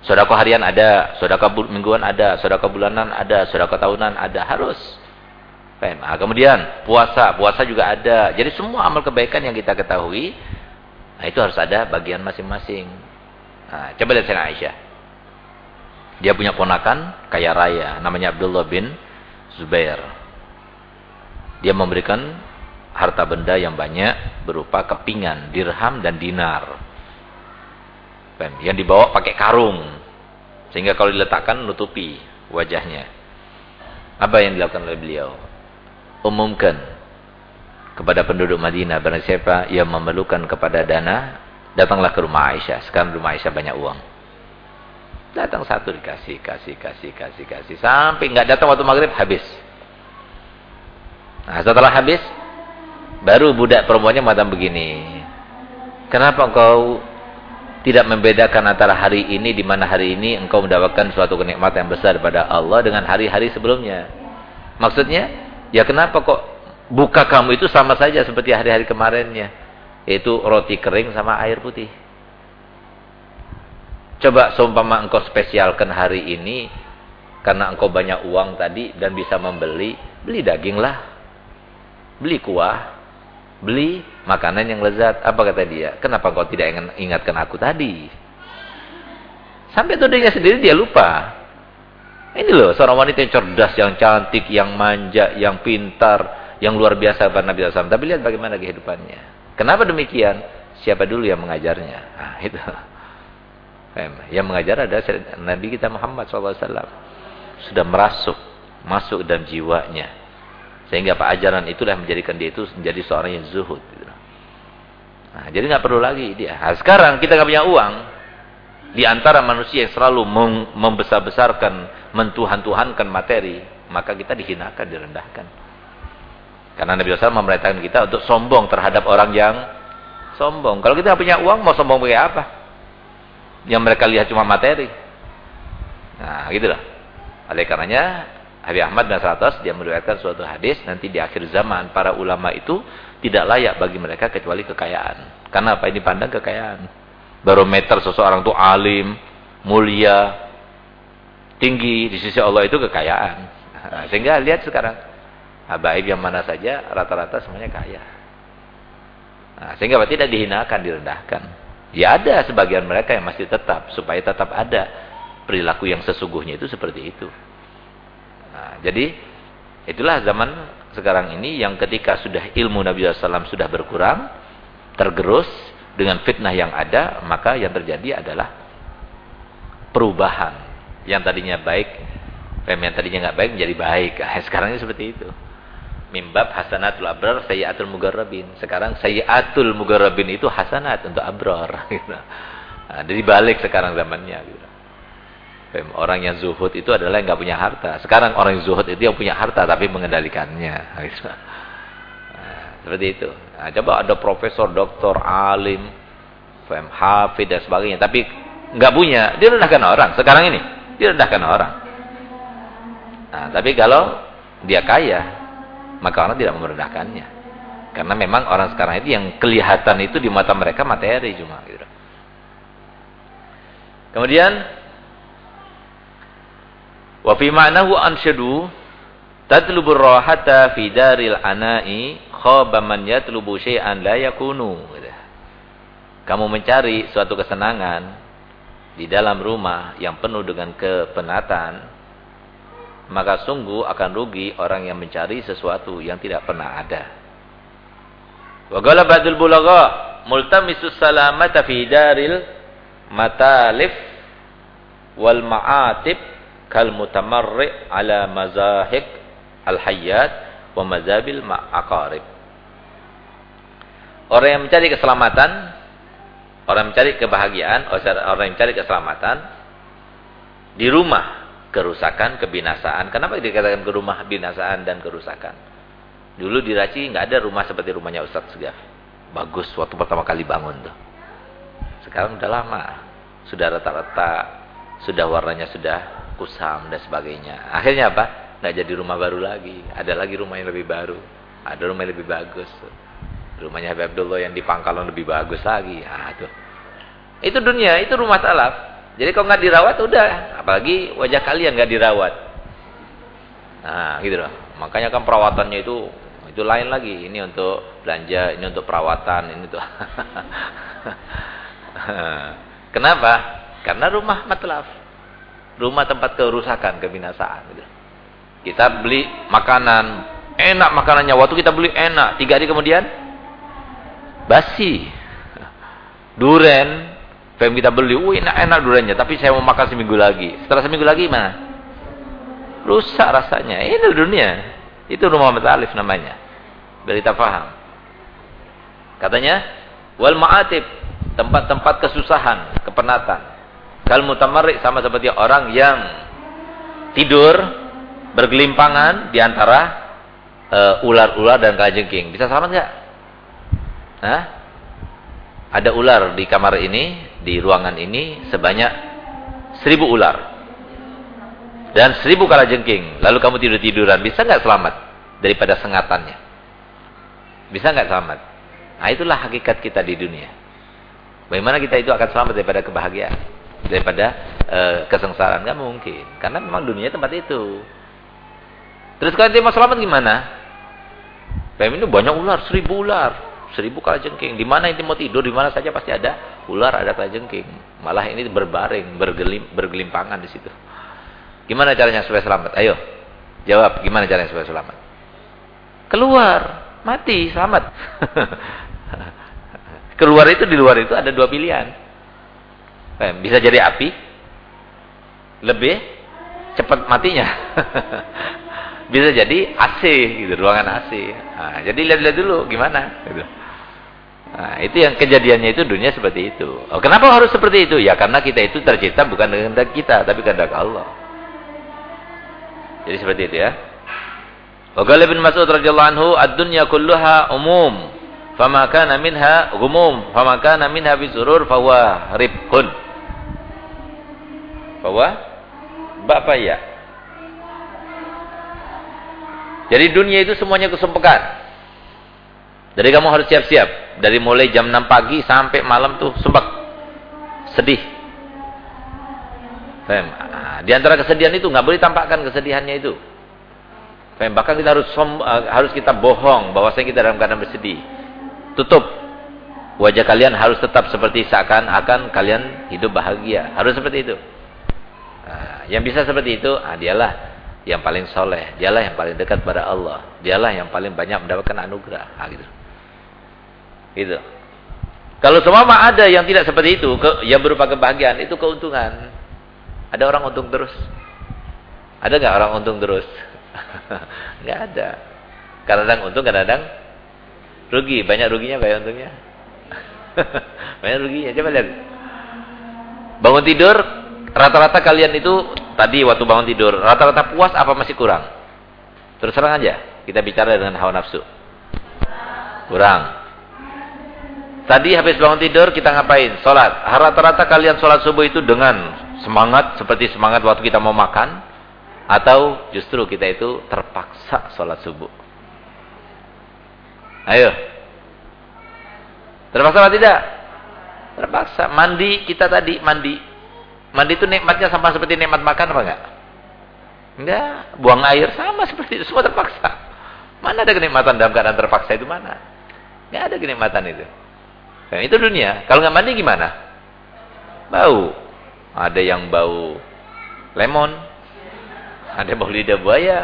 Sodako harian ada. Sodako mingguan ada. Sodako bulanan ada. Sodako tahunan ada. Harus. Fem. Nah, kemudian puasa. Puasa juga ada. Jadi semua amal kebaikan yang kita ketahui. Nah itu harus ada bagian masing-masing. Nah, coba lihat Sayyidina Aisyah. Dia punya ponakan kaya raya namanya Abdullah bin Zubair. Dia memberikan harta benda yang banyak berupa kepingan, dirham dan dinar. Yang dibawa pakai karung. Sehingga kalau diletakkan nutupi wajahnya. Apa yang dilakukan oleh beliau? Umumkan kepada penduduk Madinah barang siapa yang memerlukan kepada dana Datanglah ke rumah Aisyah. Sekarang rumah Aisyah banyak uang. Datang satu dikasih, kasih, kasih, kasih, kasih. Sampai nggak datang waktu maghrib, habis. Nah, setelah habis, baru budak perempuannya mengatakan begini. Kenapa engkau tidak membedakan antara hari ini di mana hari ini engkau mendapatkan suatu kenikmatan yang besar daripada Allah dengan hari-hari sebelumnya? Maksudnya, ya kenapa kok buka kamu itu sama saja seperti hari-hari kemarinnya? Yaitu roti kering sama air putih. Coba seumpama engkau spesialkan hari ini karena engkau banyak uang tadi dan bisa membeli, beli daging lah. Beli kuah, beli makanan yang lezat. Apa kata dia? Kenapa engkau tidak ingatkan aku tadi? Sampai itu dia sendiri dia lupa. Ini loh seorang wanita yang cerdas, yang cantik, yang manja, yang pintar, yang luar biasa pada Nabi SAW. Tapi lihat bagaimana kehidupannya. Kenapa demikian? Siapa dulu yang mengajarnya? Nah, itu. Yang mengajar ada Nabi kita Muhammad SAW. sudah merasuk, masuk dalam jiwanya. Sehingga apa ajaran itulah menjadikan dia itu menjadi seorang yang zuhud. Gitu. Nah, jadi nggak perlu lagi dia. Nah, sekarang kita nggak punya uang. Di antara manusia yang selalu membesar-besarkan, mentuhan-tuhankan materi, maka kita dihinakan, direndahkan. Karena Nabi SAW memerintahkan kita untuk sombong terhadap orang yang sombong. Kalau kita punya uang, mau sombong pakai apa? Yang mereka lihat cuma materi. Nah, gitu lah. Oleh karenanya, Habib Ahmad bin Sa'atas, dia meriwayatkan suatu hadis, nanti di akhir zaman, para ulama itu tidak layak bagi mereka kecuali kekayaan. Karena apa? Ini pandang kekayaan. Barometer seseorang itu alim, mulia, tinggi di sisi Allah itu kekayaan. Nah, sehingga lihat sekarang, habaib yang mana saja rata-rata semuanya kaya. Nah, sehingga tidak dihinakan, direndahkan. Ya ada sebagian mereka yang masih tetap supaya tetap ada perilaku yang sesungguhnya itu seperti itu. Nah, jadi itulah zaman sekarang ini yang ketika sudah ilmu Nabi SAW sudah berkurang, tergerus dengan fitnah yang ada, maka yang terjadi adalah perubahan. Yang tadinya baik, yang tadinya nggak baik menjadi baik. [LAUGHS] Sekarang seperti itu. Mimbab hasanatul abrar sayyatul mugarrabin. Sekarang sayyatul mugarrabin itu hasanat untuk abrar. [LAUGHS] Gitu. Nah, jadi balik sekarang zamannya. Gitu. Orang yang zuhud itu adalah yang nggak punya harta. Sekarang orang yang zuhud itu yang punya harta tapi mengendalikannya. [LAUGHS] Nah, seperti itu. Nah, coba ada profesor, doktor, alim, fem, hafid dan sebagainya. Tapi nggak punya, dia rendahkan orang. Sekarang ini, dia rendahkan orang. Nah, tapi kalau dia kaya, maka orang tidak merendahkannya. Karena memang orang sekarang itu yang kelihatan itu di mata mereka materi cuma. Gitu. Kemudian Wa fi ma'nahu ansyadu tatlubur rahata fi daril ana'i khaba man yatlubu syai'an la yakunu. Kamu mencari suatu kesenangan di dalam rumah yang penuh dengan kepenatan, maka sungguh akan rugi orang yang mencari sesuatu yang tidak pernah ada. Wa qala ba'dul bulagha multamisus salamata fi daril matalif wal ma'atib kal mutamarri ala mazahik al hayyat wa mazabil ma'aqarib. Orang yang mencari keselamatan, orang yang mencari kebahagiaan, orang yang mencari keselamatan di rumah kerusakan, kebinasaan. Kenapa dikatakan ke rumah binasaan dan kerusakan? Dulu di Raci nggak ada rumah seperti rumahnya Ustaz Segaf. Bagus waktu pertama kali bangun tuh. Sekarang udah lama, sudah retak-retak, sudah warnanya sudah kusam dan sebagainya. Akhirnya apa? Nggak jadi rumah baru lagi. Ada lagi rumah yang lebih baru. Ada rumah yang lebih bagus. Rumahnya Habib Abdullah yang di Pangkalan lebih bagus lagi. Ah, tuh. Itu dunia, itu rumah talaf. Jadi kalau nggak dirawat udah, apalagi wajah kalian nggak dirawat. Nah, gitu loh. Makanya kan perawatannya itu itu lain lagi. Ini untuk belanja, ini untuk perawatan, ini tuh. [LAUGHS] Kenapa? Karena rumah matlaf rumah tempat kerusakan, kebinasaan. Gitu. Kita beli makanan, enak makanannya. Waktu kita beli enak, tiga hari kemudian basi. [LAUGHS] Duren, Fem kita beli, wih enak-enak durennya, tapi saya mau makan seminggu lagi. Setelah seminggu lagi mana? Rusak rasanya. Ini dunia. Itu rumah metalif namanya. Berita faham. Katanya, wal ma'atib, tempat-tempat kesusahan, kepenatan. Kal mutamarrik sama seperti orang yang tidur bergelimpangan di antara uh, ular-ular dan kalajengking. Bisa selamat nggak? Hah? Ada ular di kamar ini, di ruangan ini sebanyak seribu ular dan seribu kalajengking. Lalu kamu tidur-tiduran, bisa nggak selamat daripada sengatannya? Bisa nggak selamat? Nah itulah hakikat kita di dunia. Bagaimana kita itu akan selamat daripada kebahagiaan? daripada e, kesengsaraan nggak mungkin karena memang dunia tempat itu terus kalau dia mau selamat gimana PM ini banyak ular seribu ular seribu kalajengking di mana ini mau tidur di mana saja pasti ada ular ada kalajengking malah ini berbaring bergelim, bergelimpangan di situ. Gimana caranya supaya selamat? Ayo jawab gimana caranya supaya selamat? Keluar mati selamat. [LAUGHS] Keluar itu di luar itu ada dua pilihan. Eh, bisa jadi api lebih cepat matinya. [LAUGHS] Bisa jadi AC gitu, ruangan AC. Nah, jadi lihat-lihat dulu gimana gitu. Nah, itu yang kejadiannya itu dunia seperti itu. Oh, kenapa harus seperti itu? Ya karena kita itu tercipta bukan dengan kehendak kita, tapi kehendak Allah. Jadi seperti itu ya. Qala Ibnu Mas'ud radhiyallahu anhu, "Ad-dunya kulluha umum, fama kana minha ghumum, fama kana minha bizurur fahuwa ribhun." Bahwa Bapak Jadi dunia itu semuanya kesempekan. Jadi kamu harus siap-siap. Dari mulai jam 6 pagi sampai malam tuh sumpah sedih. Faham? Nah, di antara kesedihan itu nggak boleh tampakkan kesedihannya itu. Faham? Bahkan kita harus som, uh, harus kita bohong bahwasanya kita dalam keadaan bersedih. Tutup. Wajah kalian harus tetap seperti seakan-akan kalian hidup bahagia. Harus seperti itu. Nah, yang bisa seperti itu, ah, yang paling soleh. Dialah yang paling dekat pada Allah. Dialah yang paling banyak mendapatkan anugerah. Nah, gitu. Gitu. Kalau semua ada yang tidak seperti itu, ke, yang berupa kebahagiaan, itu keuntungan. Ada orang untung terus? Ada nggak orang untung terus? [LAUGHS] nggak ada. Kadang-kadang untung, kadang-kadang rugi. Banyak ruginya, banyak untungnya. [LAUGHS] banyak ruginya. Coba lihat. Bangun tidur, rata-rata kalian itu tadi waktu bangun tidur, rata-rata puas apa masih kurang? Terus terang aja. Kita bicara dengan hawa nafsu. Kurang. Tadi habis bangun tidur kita ngapain? Sholat. Rata-rata kalian sholat subuh itu dengan semangat seperti semangat waktu kita mau makan. Atau justru kita itu terpaksa sholat subuh. Ayo. Terpaksa atau tidak? Terpaksa. Mandi kita tadi, mandi. Mandi itu nikmatnya sama seperti nikmat makan apa enggak? Enggak. Buang air sama seperti itu. Semua terpaksa. Mana ada kenikmatan dalam keadaan terpaksa itu mana? Enggak ada kenikmatan itu. Nah, itu dunia. Kalau nggak mandi gimana? Bau. Ada yang bau lemon. Ada yang bau lidah buaya.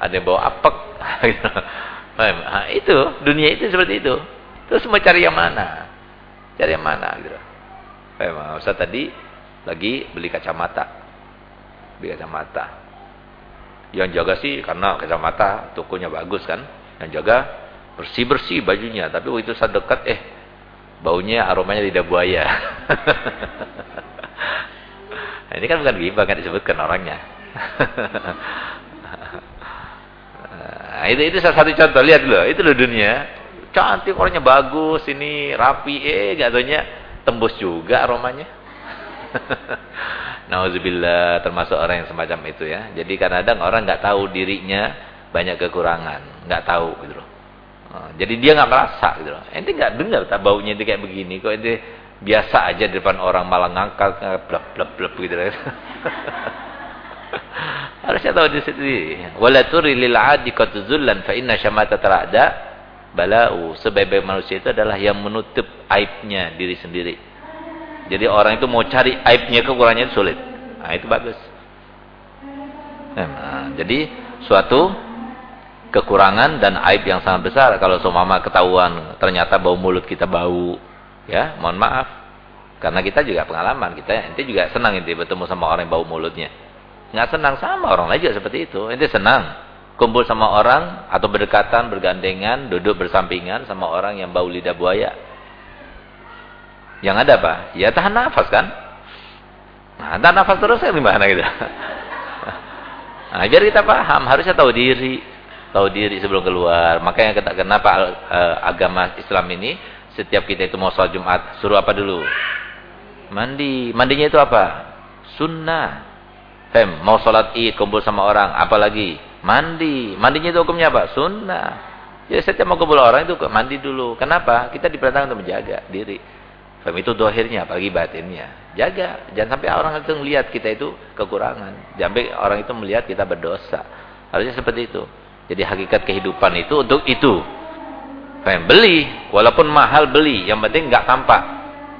Ada yang bau apek. [LAUGHS] nah, itu. Dunia itu seperti itu. Terus mau cari yang mana? Cari yang mana? Gitu. Nah, Ustaz tadi lagi beli kacamata. Beli kacamata. Yang jaga sih karena kacamata tokonya bagus kan. Yang jaga bersih-bersih bajunya. Tapi waktu itu saat dekat, eh baunya aromanya lidah buaya. nah, [LAUGHS] ini kan bukan ghibah kan disebutkan orangnya. [LAUGHS] nah, itu itu salah satu contoh lihat dulu, itu loh dunia. Cantik orangnya bagus, ini rapi eh gak tembus juga aromanya. [LAUGHS] Nauzubillah termasuk orang yang semacam itu ya. Jadi kadang-kadang orang nggak tahu dirinya banyak kekurangan, nggak tahu gitu loh. Oh, jadi dia nggak merasa gitu loh. Ente nggak dengar tak baunya itu kayak begini. Kok ente biasa aja di depan orang malah ngangkat blab blab blab gitu loh. [LAUGHS] Harusnya tahu di situ. Wala turi lil adi qatuzullan fa inna syamata tarada balau. Sebaik-baik manusia itu adalah yang menutup aibnya diri sendiri. Jadi orang itu mau cari aibnya kekurangannya sulit. Nah, itu bagus. Nah, jadi suatu kekurangan dan aib yang sangat besar. Kalau seumpama ketahuan ternyata bau mulut kita bau ya mohon maaf. Karena kita juga pengalaman kita ente juga senang ente bertemu sama orang yang bau mulutnya. Nggak senang sama orang lain juga seperti itu. Ente senang kumpul sama orang atau berdekatan bergandengan duduk bersampingan sama orang yang bau lidah buaya yang ada apa ya tahan nafas kan nah, tahan nafas terus kan gimana gitu [LAUGHS] nah, biar kita paham harusnya tahu diri tahu diri sebelum keluar. Makanya kenapa uh, agama Islam ini setiap kita itu mau sholat Jumat suruh apa dulu? Mandi. Mandinya itu apa? Sunnah. Fem, mau sholat id kumpul sama orang, apalagi mandi. Mandinya itu hukumnya apa? Sunnah. Jadi setiap mau kumpul orang itu mandi dulu. Kenapa? Kita diperintahkan untuk menjaga diri. Fem itu dohirnya, apalagi batinnya. Jaga. Jangan sampai orang itu melihat kita itu kekurangan. Jangan sampai orang itu melihat kita berdosa. Harusnya seperti itu. Jadi hakikat kehidupan itu untuk itu. Faham? Beli, walaupun mahal beli, yang penting nggak tampak.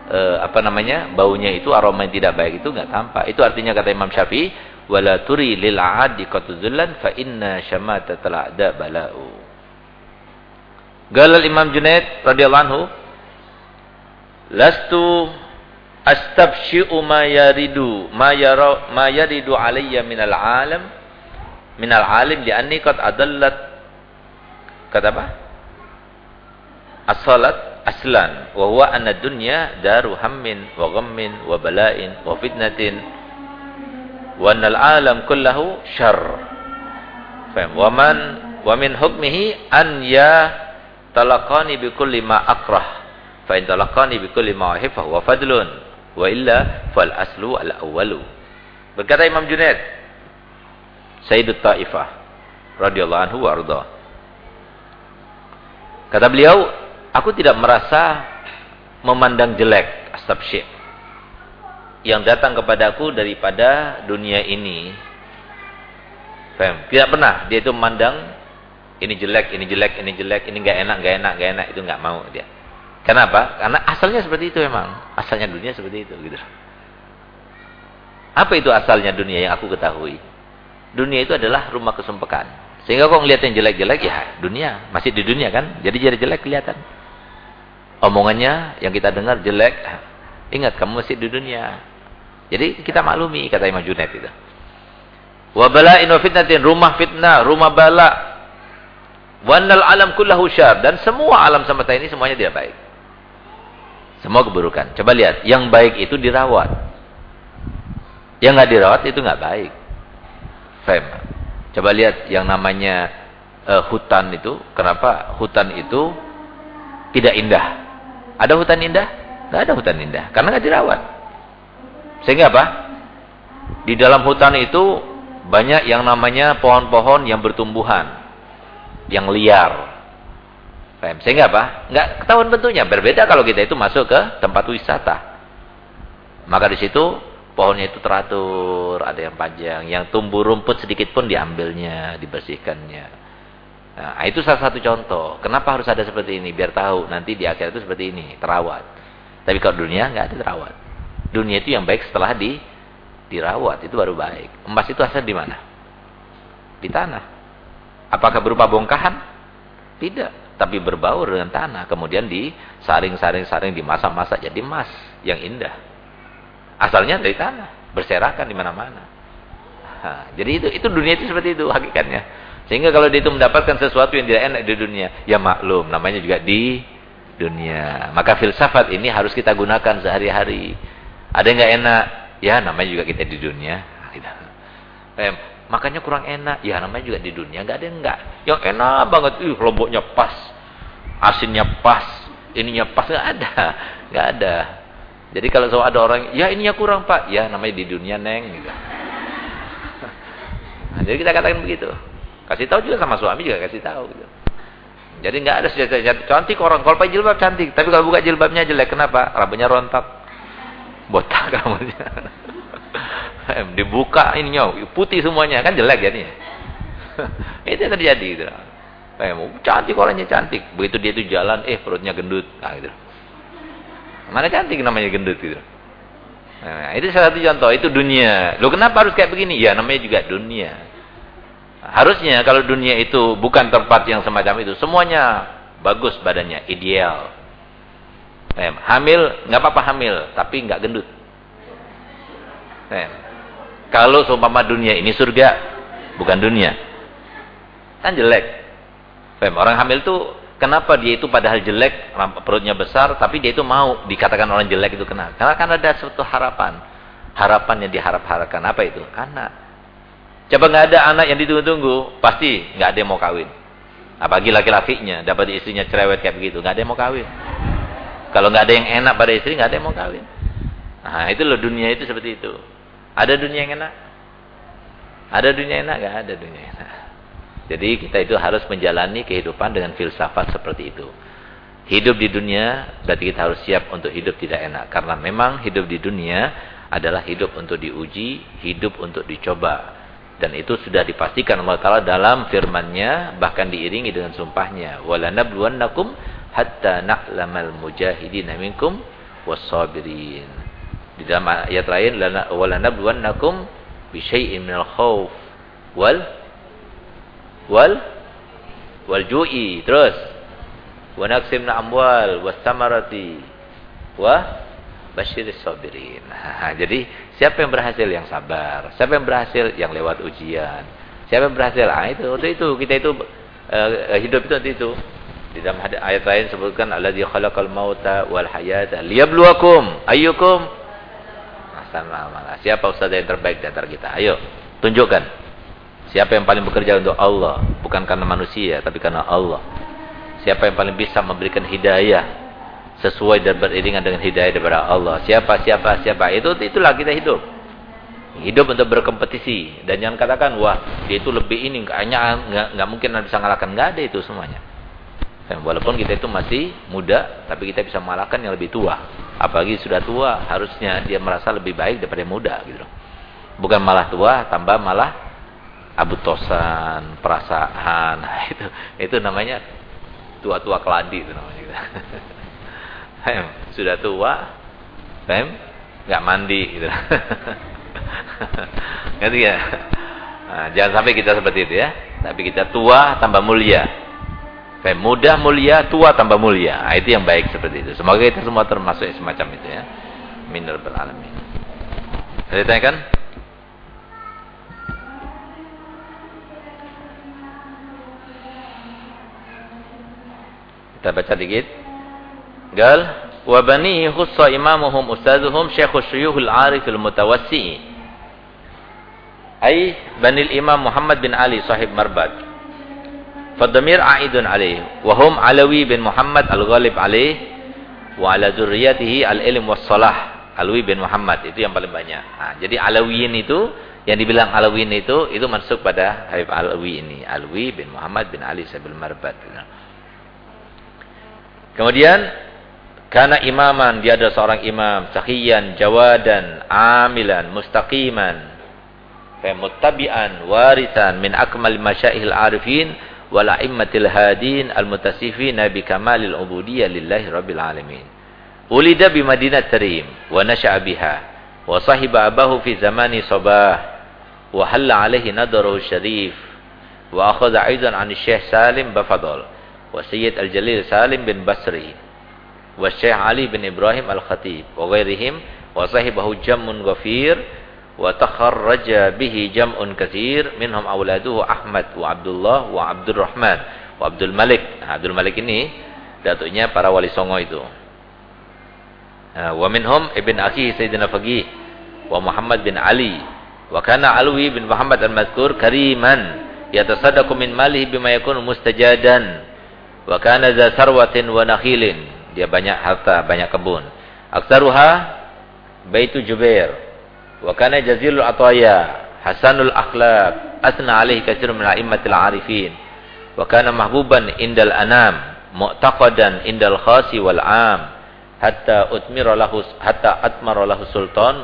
E, apa namanya? Baunya itu aroma yang tidak baik itu nggak tampak. Itu artinya kata Imam Syafi'i, wala turi lil 'adi qatuzullan fa inna tal'ada bala'u. Galal Imam Junaid radhiyallahu lastu astabshi'u ma yaridu ma yara ma yaridu alayya minal alam minal alim li'anni qad adallat kata apa? As-salat aslan wa huwa anna dunya daru hammin wa ghammin wa bala'in wa fitnatin wa annal alam kullahu syarr. Faham? Wa man wa min hukmihi an ya talaqani bi kulli ma akrah fa in talaqani bi kulli ma uhibbu wa fadlun. Wa illa fal aslu al awwalu. Berkata Imam Junaid Sayyidut Taifah radhiyallahu anhu wa arda. Kata beliau aku tidak merasa memandang jelek astabsyir yang datang kepadaku daripada dunia ini. Faham? Tidak pernah dia itu memandang ini jelek, ini jelek, ini jelek, ini enggak enak, enggak enak, enggak enak, itu enggak mau dia. Kenapa? Karena asalnya seperti itu memang. Asalnya dunia seperti itu gitu. Apa itu asalnya dunia yang aku ketahui? Dunia itu adalah rumah kesempekan. Sehingga kau ngeliat yang jelek-jelek ya dunia, masih di dunia kan? Jadi jadi jelek kelihatan. Omongannya yang kita dengar jelek, ingat kamu masih di dunia. Jadi kita maklumi kata Imam Junaid itu. Wa bala'in fitnatin, rumah fitnah, rumah bala. Wannal alam kullahu syar dan semua alam semesta ini semuanya tidak baik. Semua keburukan. Coba lihat, yang baik itu dirawat. Yang nggak dirawat itu nggak baik. Fem. Coba lihat yang namanya uh, hutan itu, kenapa hutan itu tidak indah? Ada hutan indah? Nggak ada hutan indah, karena nggak dirawat. Sehingga apa? Di dalam hutan itu banyak yang namanya pohon-pohon yang bertumbuhan. Yang liar. Sehingga apa? Enggak ketahuan bentuknya. Berbeda kalau kita itu masuk ke tempat wisata. Maka di situ pohonnya itu teratur, ada yang panjang, yang tumbuh rumput sedikit pun diambilnya, dibersihkannya. Nah, itu salah satu contoh. Kenapa harus ada seperti ini? Biar tahu nanti di akhir itu seperti ini, terawat. Tapi kalau dunia enggak ada terawat. Dunia itu yang baik setelah di dirawat itu baru baik. Emas itu asal di mana? Di tanah. Apakah berupa bongkahan? Tidak, tapi berbaur dengan tanah. Kemudian disaring-saring-saring dimasak-masak jadi emas yang indah. Asalnya dari tanah, berserakan di mana-mana. jadi itu itu dunia itu seperti itu hakikatnya. Sehingga kalau dia itu mendapatkan sesuatu yang tidak enak di dunia, ya maklum, namanya juga di dunia. Maka filsafat ini harus kita gunakan sehari-hari. Ada yang nggak enak, Ya namanya juga kita di dunia. Makanya kurang enak. Ya namanya juga di dunia. Gak ada yang enggak. Yang enak banget. Ih lomboknya pas. Asinnya pas. Ininya pas. Gak ada. Gak ada. Jadi kalau ada orang. Ya ininya kurang pak. Ya namanya di dunia neng. Gitu. Nah, jadi kita katakan begitu. Kasih tahu juga sama suami juga kasih tahu. Gitu. Jadi nggak ada cantik orang. Kalau pakai jilbab cantik. Tapi kalau buka jilbabnya jelek. Kenapa? Rambutnya rontak botak rambutnya. Dibuka ininya putih semuanya kan jelek jadinya. [LAUGHS] itu yang terjadi gitu. cantik orangnya cantik. Begitu dia itu jalan eh perutnya gendut. Nah, gitu. Mana cantik namanya gendut gitu. Nah, itu salah satu contoh, itu dunia. Lo kenapa harus kayak begini? Ya namanya juga dunia. Harusnya kalau dunia itu bukan tempat yang semacam itu, semuanya bagus badannya, ideal. Eh, hamil nggak apa-apa hamil, tapi nggak gendut. Eh, kalau seumpama dunia ini surga, bukan dunia, kan jelek. Eh, orang hamil tuh kenapa dia itu padahal jelek, perutnya besar, tapi dia itu mau dikatakan orang jelek itu kenapa? Karena kan ada suatu harapan, harapan yang diharap-harapkan apa itu? Anak. Coba nggak ada anak yang ditunggu-tunggu, pasti nggak ada yang mau kawin. Apalagi laki-lakinya dapat istrinya cerewet kayak begitu, nggak ada yang mau kawin. Kalau nggak ada yang enak pada istri, nggak ada yang mau kawin. Nah, itu loh dunia itu seperti itu. Ada dunia yang enak? Ada dunia enak? Nggak ada dunia enak. Jadi kita itu harus menjalani kehidupan dengan filsafat seperti itu. Hidup di dunia berarti kita harus siap untuk hidup tidak enak. Karena memang hidup di dunia adalah hidup untuk diuji, hidup untuk dicoba. Dan itu sudah dipastikan Allah Ta'ala dalam firmannya, bahkan diiringi dengan sumpahnya. وَلَنَبْلُوَنَّكُمْ hatta na'lamal mujahidin minkum was-sabirin. Di dalam ayat lain wala nabluwannakum bi syai'in minal khauf wal wal wal ju'i terus wa naqsim amwal was samarati wa Basyiris sabirin. [LAUGHS] Nah, jadi siapa yang berhasil yang sabar, siapa yang berhasil yang lewat ujian. Siapa yang berhasil? Ah itu, untuk itu kita itu uh, hidup itu itu. Di dalam ayat lain sebutkan alladzi khalaqal mauta wal hayata liyabluwakum ayyukum ahsanu amala. Siapa ustaz yang terbaik di antara kita? Ayo, tunjukkan. Siapa yang paling bekerja untuk Allah, bukan karena manusia, tapi karena Allah. Siapa yang paling bisa memberikan hidayah sesuai dan beriringan dengan hidayah daripada Allah. Siapa, siapa, siapa. Itu itulah kita hidup. Hidup untuk berkompetisi. Dan jangan katakan, wah dia itu lebih ini. Kayaknya nggak, mungkin bisa ngalahkan. Nggak ada itu semuanya. Dan walaupun kita itu masih muda, tapi kita bisa mengalahkan yang lebih tua. Apalagi sudah tua, harusnya dia merasa lebih baik daripada muda. gitu Bukan malah tua, tambah malah abutosan, perasaan. [LAUGHS] Itu itu namanya tua-tua keladi itu namanya. [LAUGHS] Hem, sudah tua, hem, nggak mandi gitu. [LAUGHS] Ngerti ya? Nah, jangan sampai kita seperti itu ya. Tapi kita tua tambah mulia. Kayak mudah mulia, tua tambah mulia. Nah, itu yang baik seperti itu. Semoga kita semua termasuk semacam itu ya. Minar ya beralamin. Ada ditanyakan? Kita baca sedikit. Gal wabanihi banihi imamuhum ustadzuhum syekhus syuyuhul arifil mutawassi. Ai banil imam Muhammad bin Ali sahib Marbad Fadamir a'idun alaih. Wahum Alawi bin Muhammad al-Ghalib alaih. Wa ala zurriyatihi al-ilm was-salah. Alawi bin Muhammad. Itu yang paling banyak. Nah, jadi Alawiyin itu, yang dibilang Alawiyin itu, itu masuk pada Habib Alawi ini. Alawi bin Muhammad bin Ali Sabil Marbat. Kemudian, karena imaman, dia ada seorang imam, Sakhiyan, jawadan, amilan, mustaqiman, eh, muttabi'an, warisan, min akmal masyaihil arifin, wal a'immatil hadin al-mutasifin bi kamalil ubudiyyah lillahi rabbil alamin. Ulida bi Madinah Tarim wa nasha'a biha wa sahiba abahu fi zamani sabah wa halla alaihi nadaruhu syarif wa akhadha aidan an Syekh Salim Bafadal wa Sayyid Al-Jalil Salim bin Basri wa Wa takharraja bihi jam'un katsir minhum auladuhu Ahmad wa Abdullah wa Abdurrahman wa Abdul Malik. Nah, Abdul Malik ini datuknya para wali songo itu. Nah, wa minhum Ibn Akhi Sayyidina Faqih wa Muhammad bin Ali wa kana Alwi bin Muhammad al-Mazkur kariman yatasaddaqu min malihi bima yakunu mustajadan wa kana za sarwatin wa nakhilin dia banyak harta, banyak kebun. Aksaruha Baitu Jubair. Wa kana jazilul ataya, hasanul akhlaq, asna alaihi katsirun min a'immatil arifin. Wa kana mahbuban indal anam, mu'taqadan indal khasi wal 'am. Hatta utmira lahu hatta atmara lahu sultan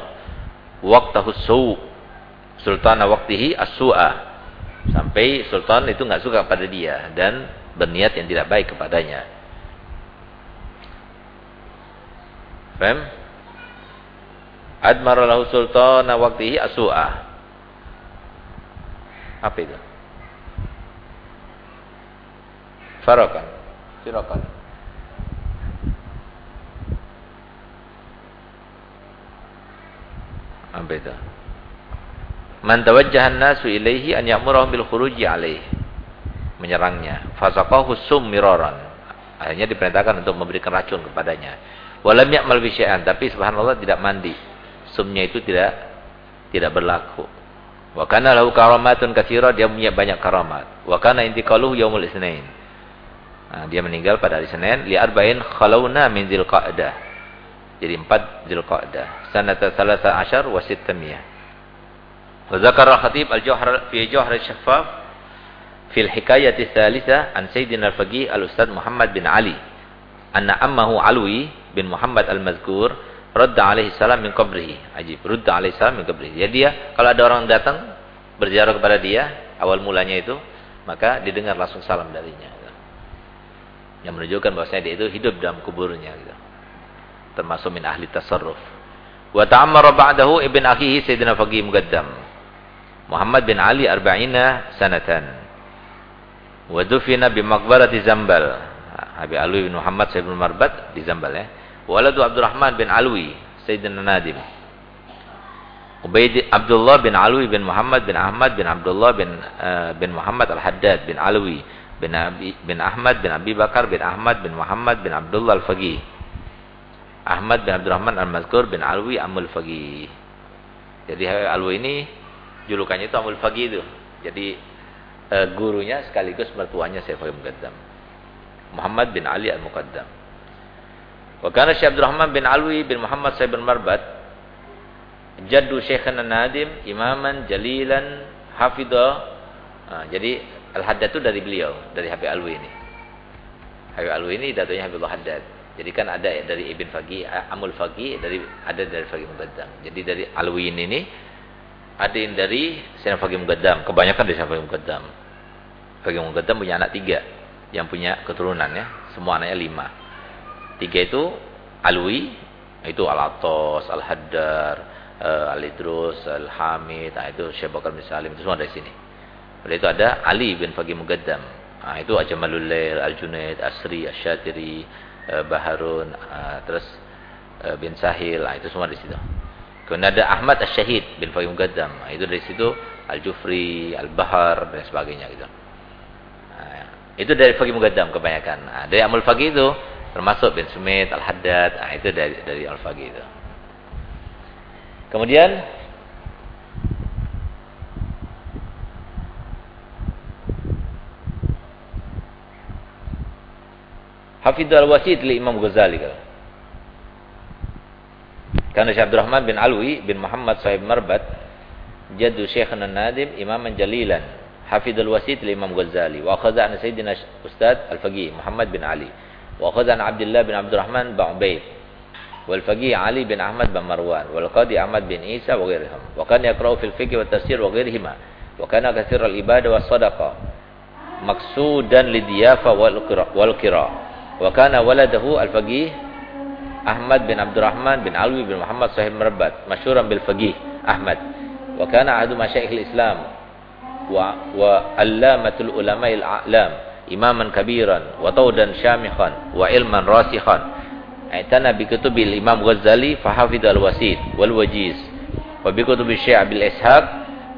waqtahu su' sultana waqtihi as-su'a. Sampai sultan itu enggak suka pada dia dan berniat yang tidak baik kepadanya. Faham? Admara lahu sultana waktihi asu'ah. Apa itu? Farakan. Firakan. Apa itu? Man tawajjaha nasu ilaihi an ya'murahum bil khuruji alaihi. Menyerangnya. Fasaqahu sum miraran. Akhirnya diperintahkan untuk memberikan racun kepadanya. Walam ya'mal bisya'an, tapi subhanallah tidak mandi. Sumnya itu tidak tidak berlaku. Wa kana lahu karamatun katsira, dia punya banyak karamat. Wa kana intiqaluhu yaumul isnin. Nah, dia meninggal pada hari Senin li arba'in khalawna min Dzulqa'dah. Jadi 4 Dzulqa'dah. Sanata 13 wa 600. Wa zakara khatib al-Jawhar fi Jawhar al-Shaffaf fi al-hikayati tsalitsa an Sayyidina al-Faqih al-Ustaz Muhammad bin Ali anna ammahu Alwi bin Muhammad al-Mazkur radda alaihi salam min qabrihi. Ajib, radda alaihi salam min qabrihi. Jadi dia kalau ada orang datang berziarah kepada dia, awal mulanya itu, maka didengar langsung salam darinya. Gitu. Yang menunjukkan bahwasanya dia itu hidup dalam kuburnya gitu. Termasuk min ahli tasarruf. Wa ta'ammara ba'dahu ibn akhihi Sayyidina Faqih Mugaddam. Muhammad bin Ali arba'ina sanatan. Wa dufina bi maqbarati Zambal. Habib Alwi bin Muhammad Sayyid bin Marbat di Zambal ya. Waladu Abdurrahman bin Alwi Sayyidina Nadim. Ubaid Abdullah bin Alwi bin Muhammad bin Ahmad bin Abdullah bin uh, bin Muhammad Al-Haddad bin Alwi bin Abi, bin Ahmad bin Abi Bakar bin Ahmad bin Muhammad bin Abdullah Al-Faqih. Ahmad bin Abdurrahman Al-Mazkur bin Alwi Amul Faqih. Jadi Alwi ini julukannya itu Amul Faqih itu. Jadi uh, gurunya sekaligus mertuanya Syekh Muqaddam. Muhammad bin Ali Al-Muqaddam. Wa kana Syekh bin Alwi bin Muhammad Sayyid bin Marbat jaddu Syekhana Nadim imaman jalilan hafidha. Nah, jadi Al-Haddad itu dari beliau, dari Habib Alwi ini. Habib Alwi ini datunya Habibullah Haddad. Jadi kan ada dari Ibn Faqih, Amul Faqih, dari ada dari Faqih Mugaddam. Jadi dari Alwi ini, ini ada yang dari Sayyidina Faqih Mugaddam. Kebanyakan dari Sayyidina Faqih Mugaddam. Faqih Mugaddam punya anak tiga. Yang punya keturunan ya. Semua anaknya lima. Tiga itu Alwi, itu Al-Atos, Al-Haddar, uh, Al-Idrus, Al-Hamid, nah itu Syekh Bakar bin Salim, itu semua dari sini. Pada itu ada Ali bin Faqih Mugaddam. Nah, itu Ajmalul Lail, Al-Junaid, Asri, Asyatiri, uh, Baharun, uh, terus uh, bin Sahil, nah, itu semua di situ. Kemudian ada Ahmad Asyahid bin Faqih Mugaddam. Nah, itu dari situ Al-Jufri, Al-Bahar dan sebagainya gitu. Nah, itu dari Faqih Mugaddam kebanyakan. Nah, dari Amul Faqih itu termasuk bin Sumit, Al-Haddad, nah, itu dari dari Al-Faqih itu. Kemudian Hafidh al-Wasid li Imam Ghazali kalau. Karena Syekh Abdurrahman bin Alwi bin Muhammad sahib Marbat jaddu Syekhna Nadim imaman jalilan Hafidh al-Wasid li Imam Ghazali wa akhadha an Sayyidina Ustaz Al-Faqih Muhammad bin Ali wa akhadha an Abdullah bin Abdurrahman bin Ubaid والفقيه علي بن أحمد بن مروان والقاضي أحمد بن عيسى وغيرهم. وكان يقرأ في الفقه والتفسير وغيرهما. وكان كثير الإبادة والصدقة مقصودا للضيافة والقراء وكان ولده الفقيه أحمد بن عبد الرحمن بن علوي بن محمد صاحب مربط مشهورا بالفقيه أحمد. وكان أحد مشايخ الإسلام وعلامة العلماء الأعلام. إماما كبيرا وطودا شامخا وعلما راسخا اعتنى بكتب الإمام غزالي فحفظ الوسيط والوجيز وبكتب الشيع بالإسحاق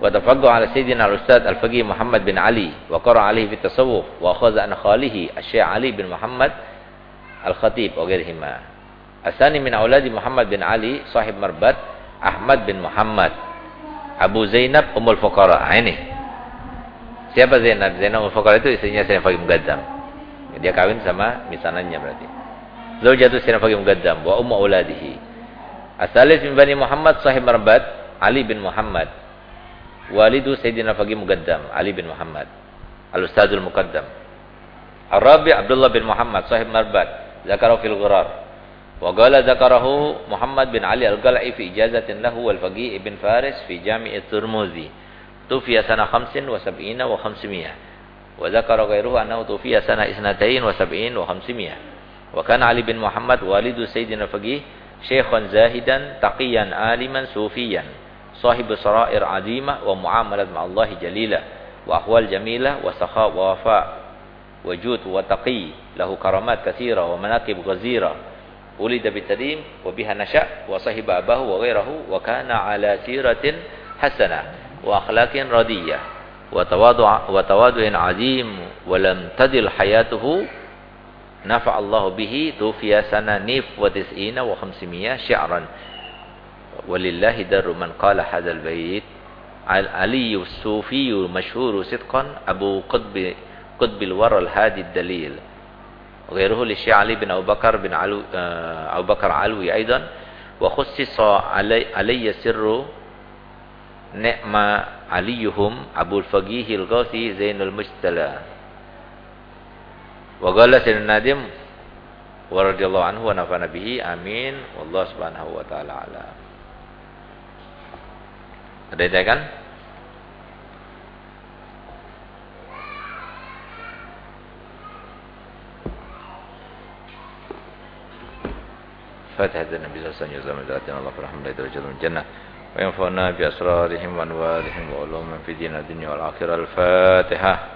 وتفقه على سيدنا الأستاذ الفقيه محمد بن علي وقرأ عليه في التصوف وأخذ عن خاله الشيخ علي بن محمد الخطيب وغيرهما الثاني من أولاد محمد بن علي صاحب مربد أحمد بن محمد أبو زينب أم الفقراء عينه Siapa Zainab? Zainab Fuqara itu istrinya Faqih Mugaddam. Dia kawin sama misanannya berarti. Zaujatu Sayyidina Faqih Mugaddam wa ummu auladihi. Asalis min Bani Muhammad sahib marbat Ali bin Muhammad. Walidu Sayyidina Faqih Mugaddam Ali bin Muhammad. Al-Ustadzul Muqaddam. Ar-Rabi Abdullah bin Muhammad sahib marbat. Zakarahu fil ghurar. Wa qala zakarahu Muhammad bin Ali al-Qal'i fi ijazatin lahu wal Faqih ibn Faris fi Jami' at-Tirmidzi. Sana 75 wa 500. Wa zakara ghairuhu annahu tufiya sana 72 wa 500. وكان علي بن محمد والد سيدنا الفقيه شيخا زاهدا تقيا عالما صوفيا صاحب سرائر عظيمة ومعاملة مع الله جليلة وأحوال جميلة وسخاء ووفاء وجود وتقي له كرامات كثيرة ومناقب غزيرة ولد بالتدين وبها نشأ وصحب أباه وغيره وكان على سيرة حسنة وأخلاق ردية. وتواضع, وتواضع عظيم ولم تدل حياته. نفع الله به. توفي سنة نيف وتسعين وخمسمية شعرا. ولله در من قال هذا البيت. علي الصوفي المشهور صدقا. أبو قطب قطب الورى الهادي الدليل. غيره للشيخ علي بن أبو بكر بن علو آه، أبو بكر علوي أيضا. وخصص علي, علي سر Ni'ma aliyuhum Abul Fagihil Ghawthi Zainul Mujtala. Wa qala Sayyidina Nadim wa radhiyallahu anhu wa nafa'ana bihi amin wallahu subhanahu wa ta'ala ala. Ada ya kan? Fatihah Nabi sallallahu alaihi wasallam Allah rahmatullahi wa jannah. وينفعنا بأسرارهم وأنوارهم وعلومهم في دين الدنيا والآخرة. الفاتحة.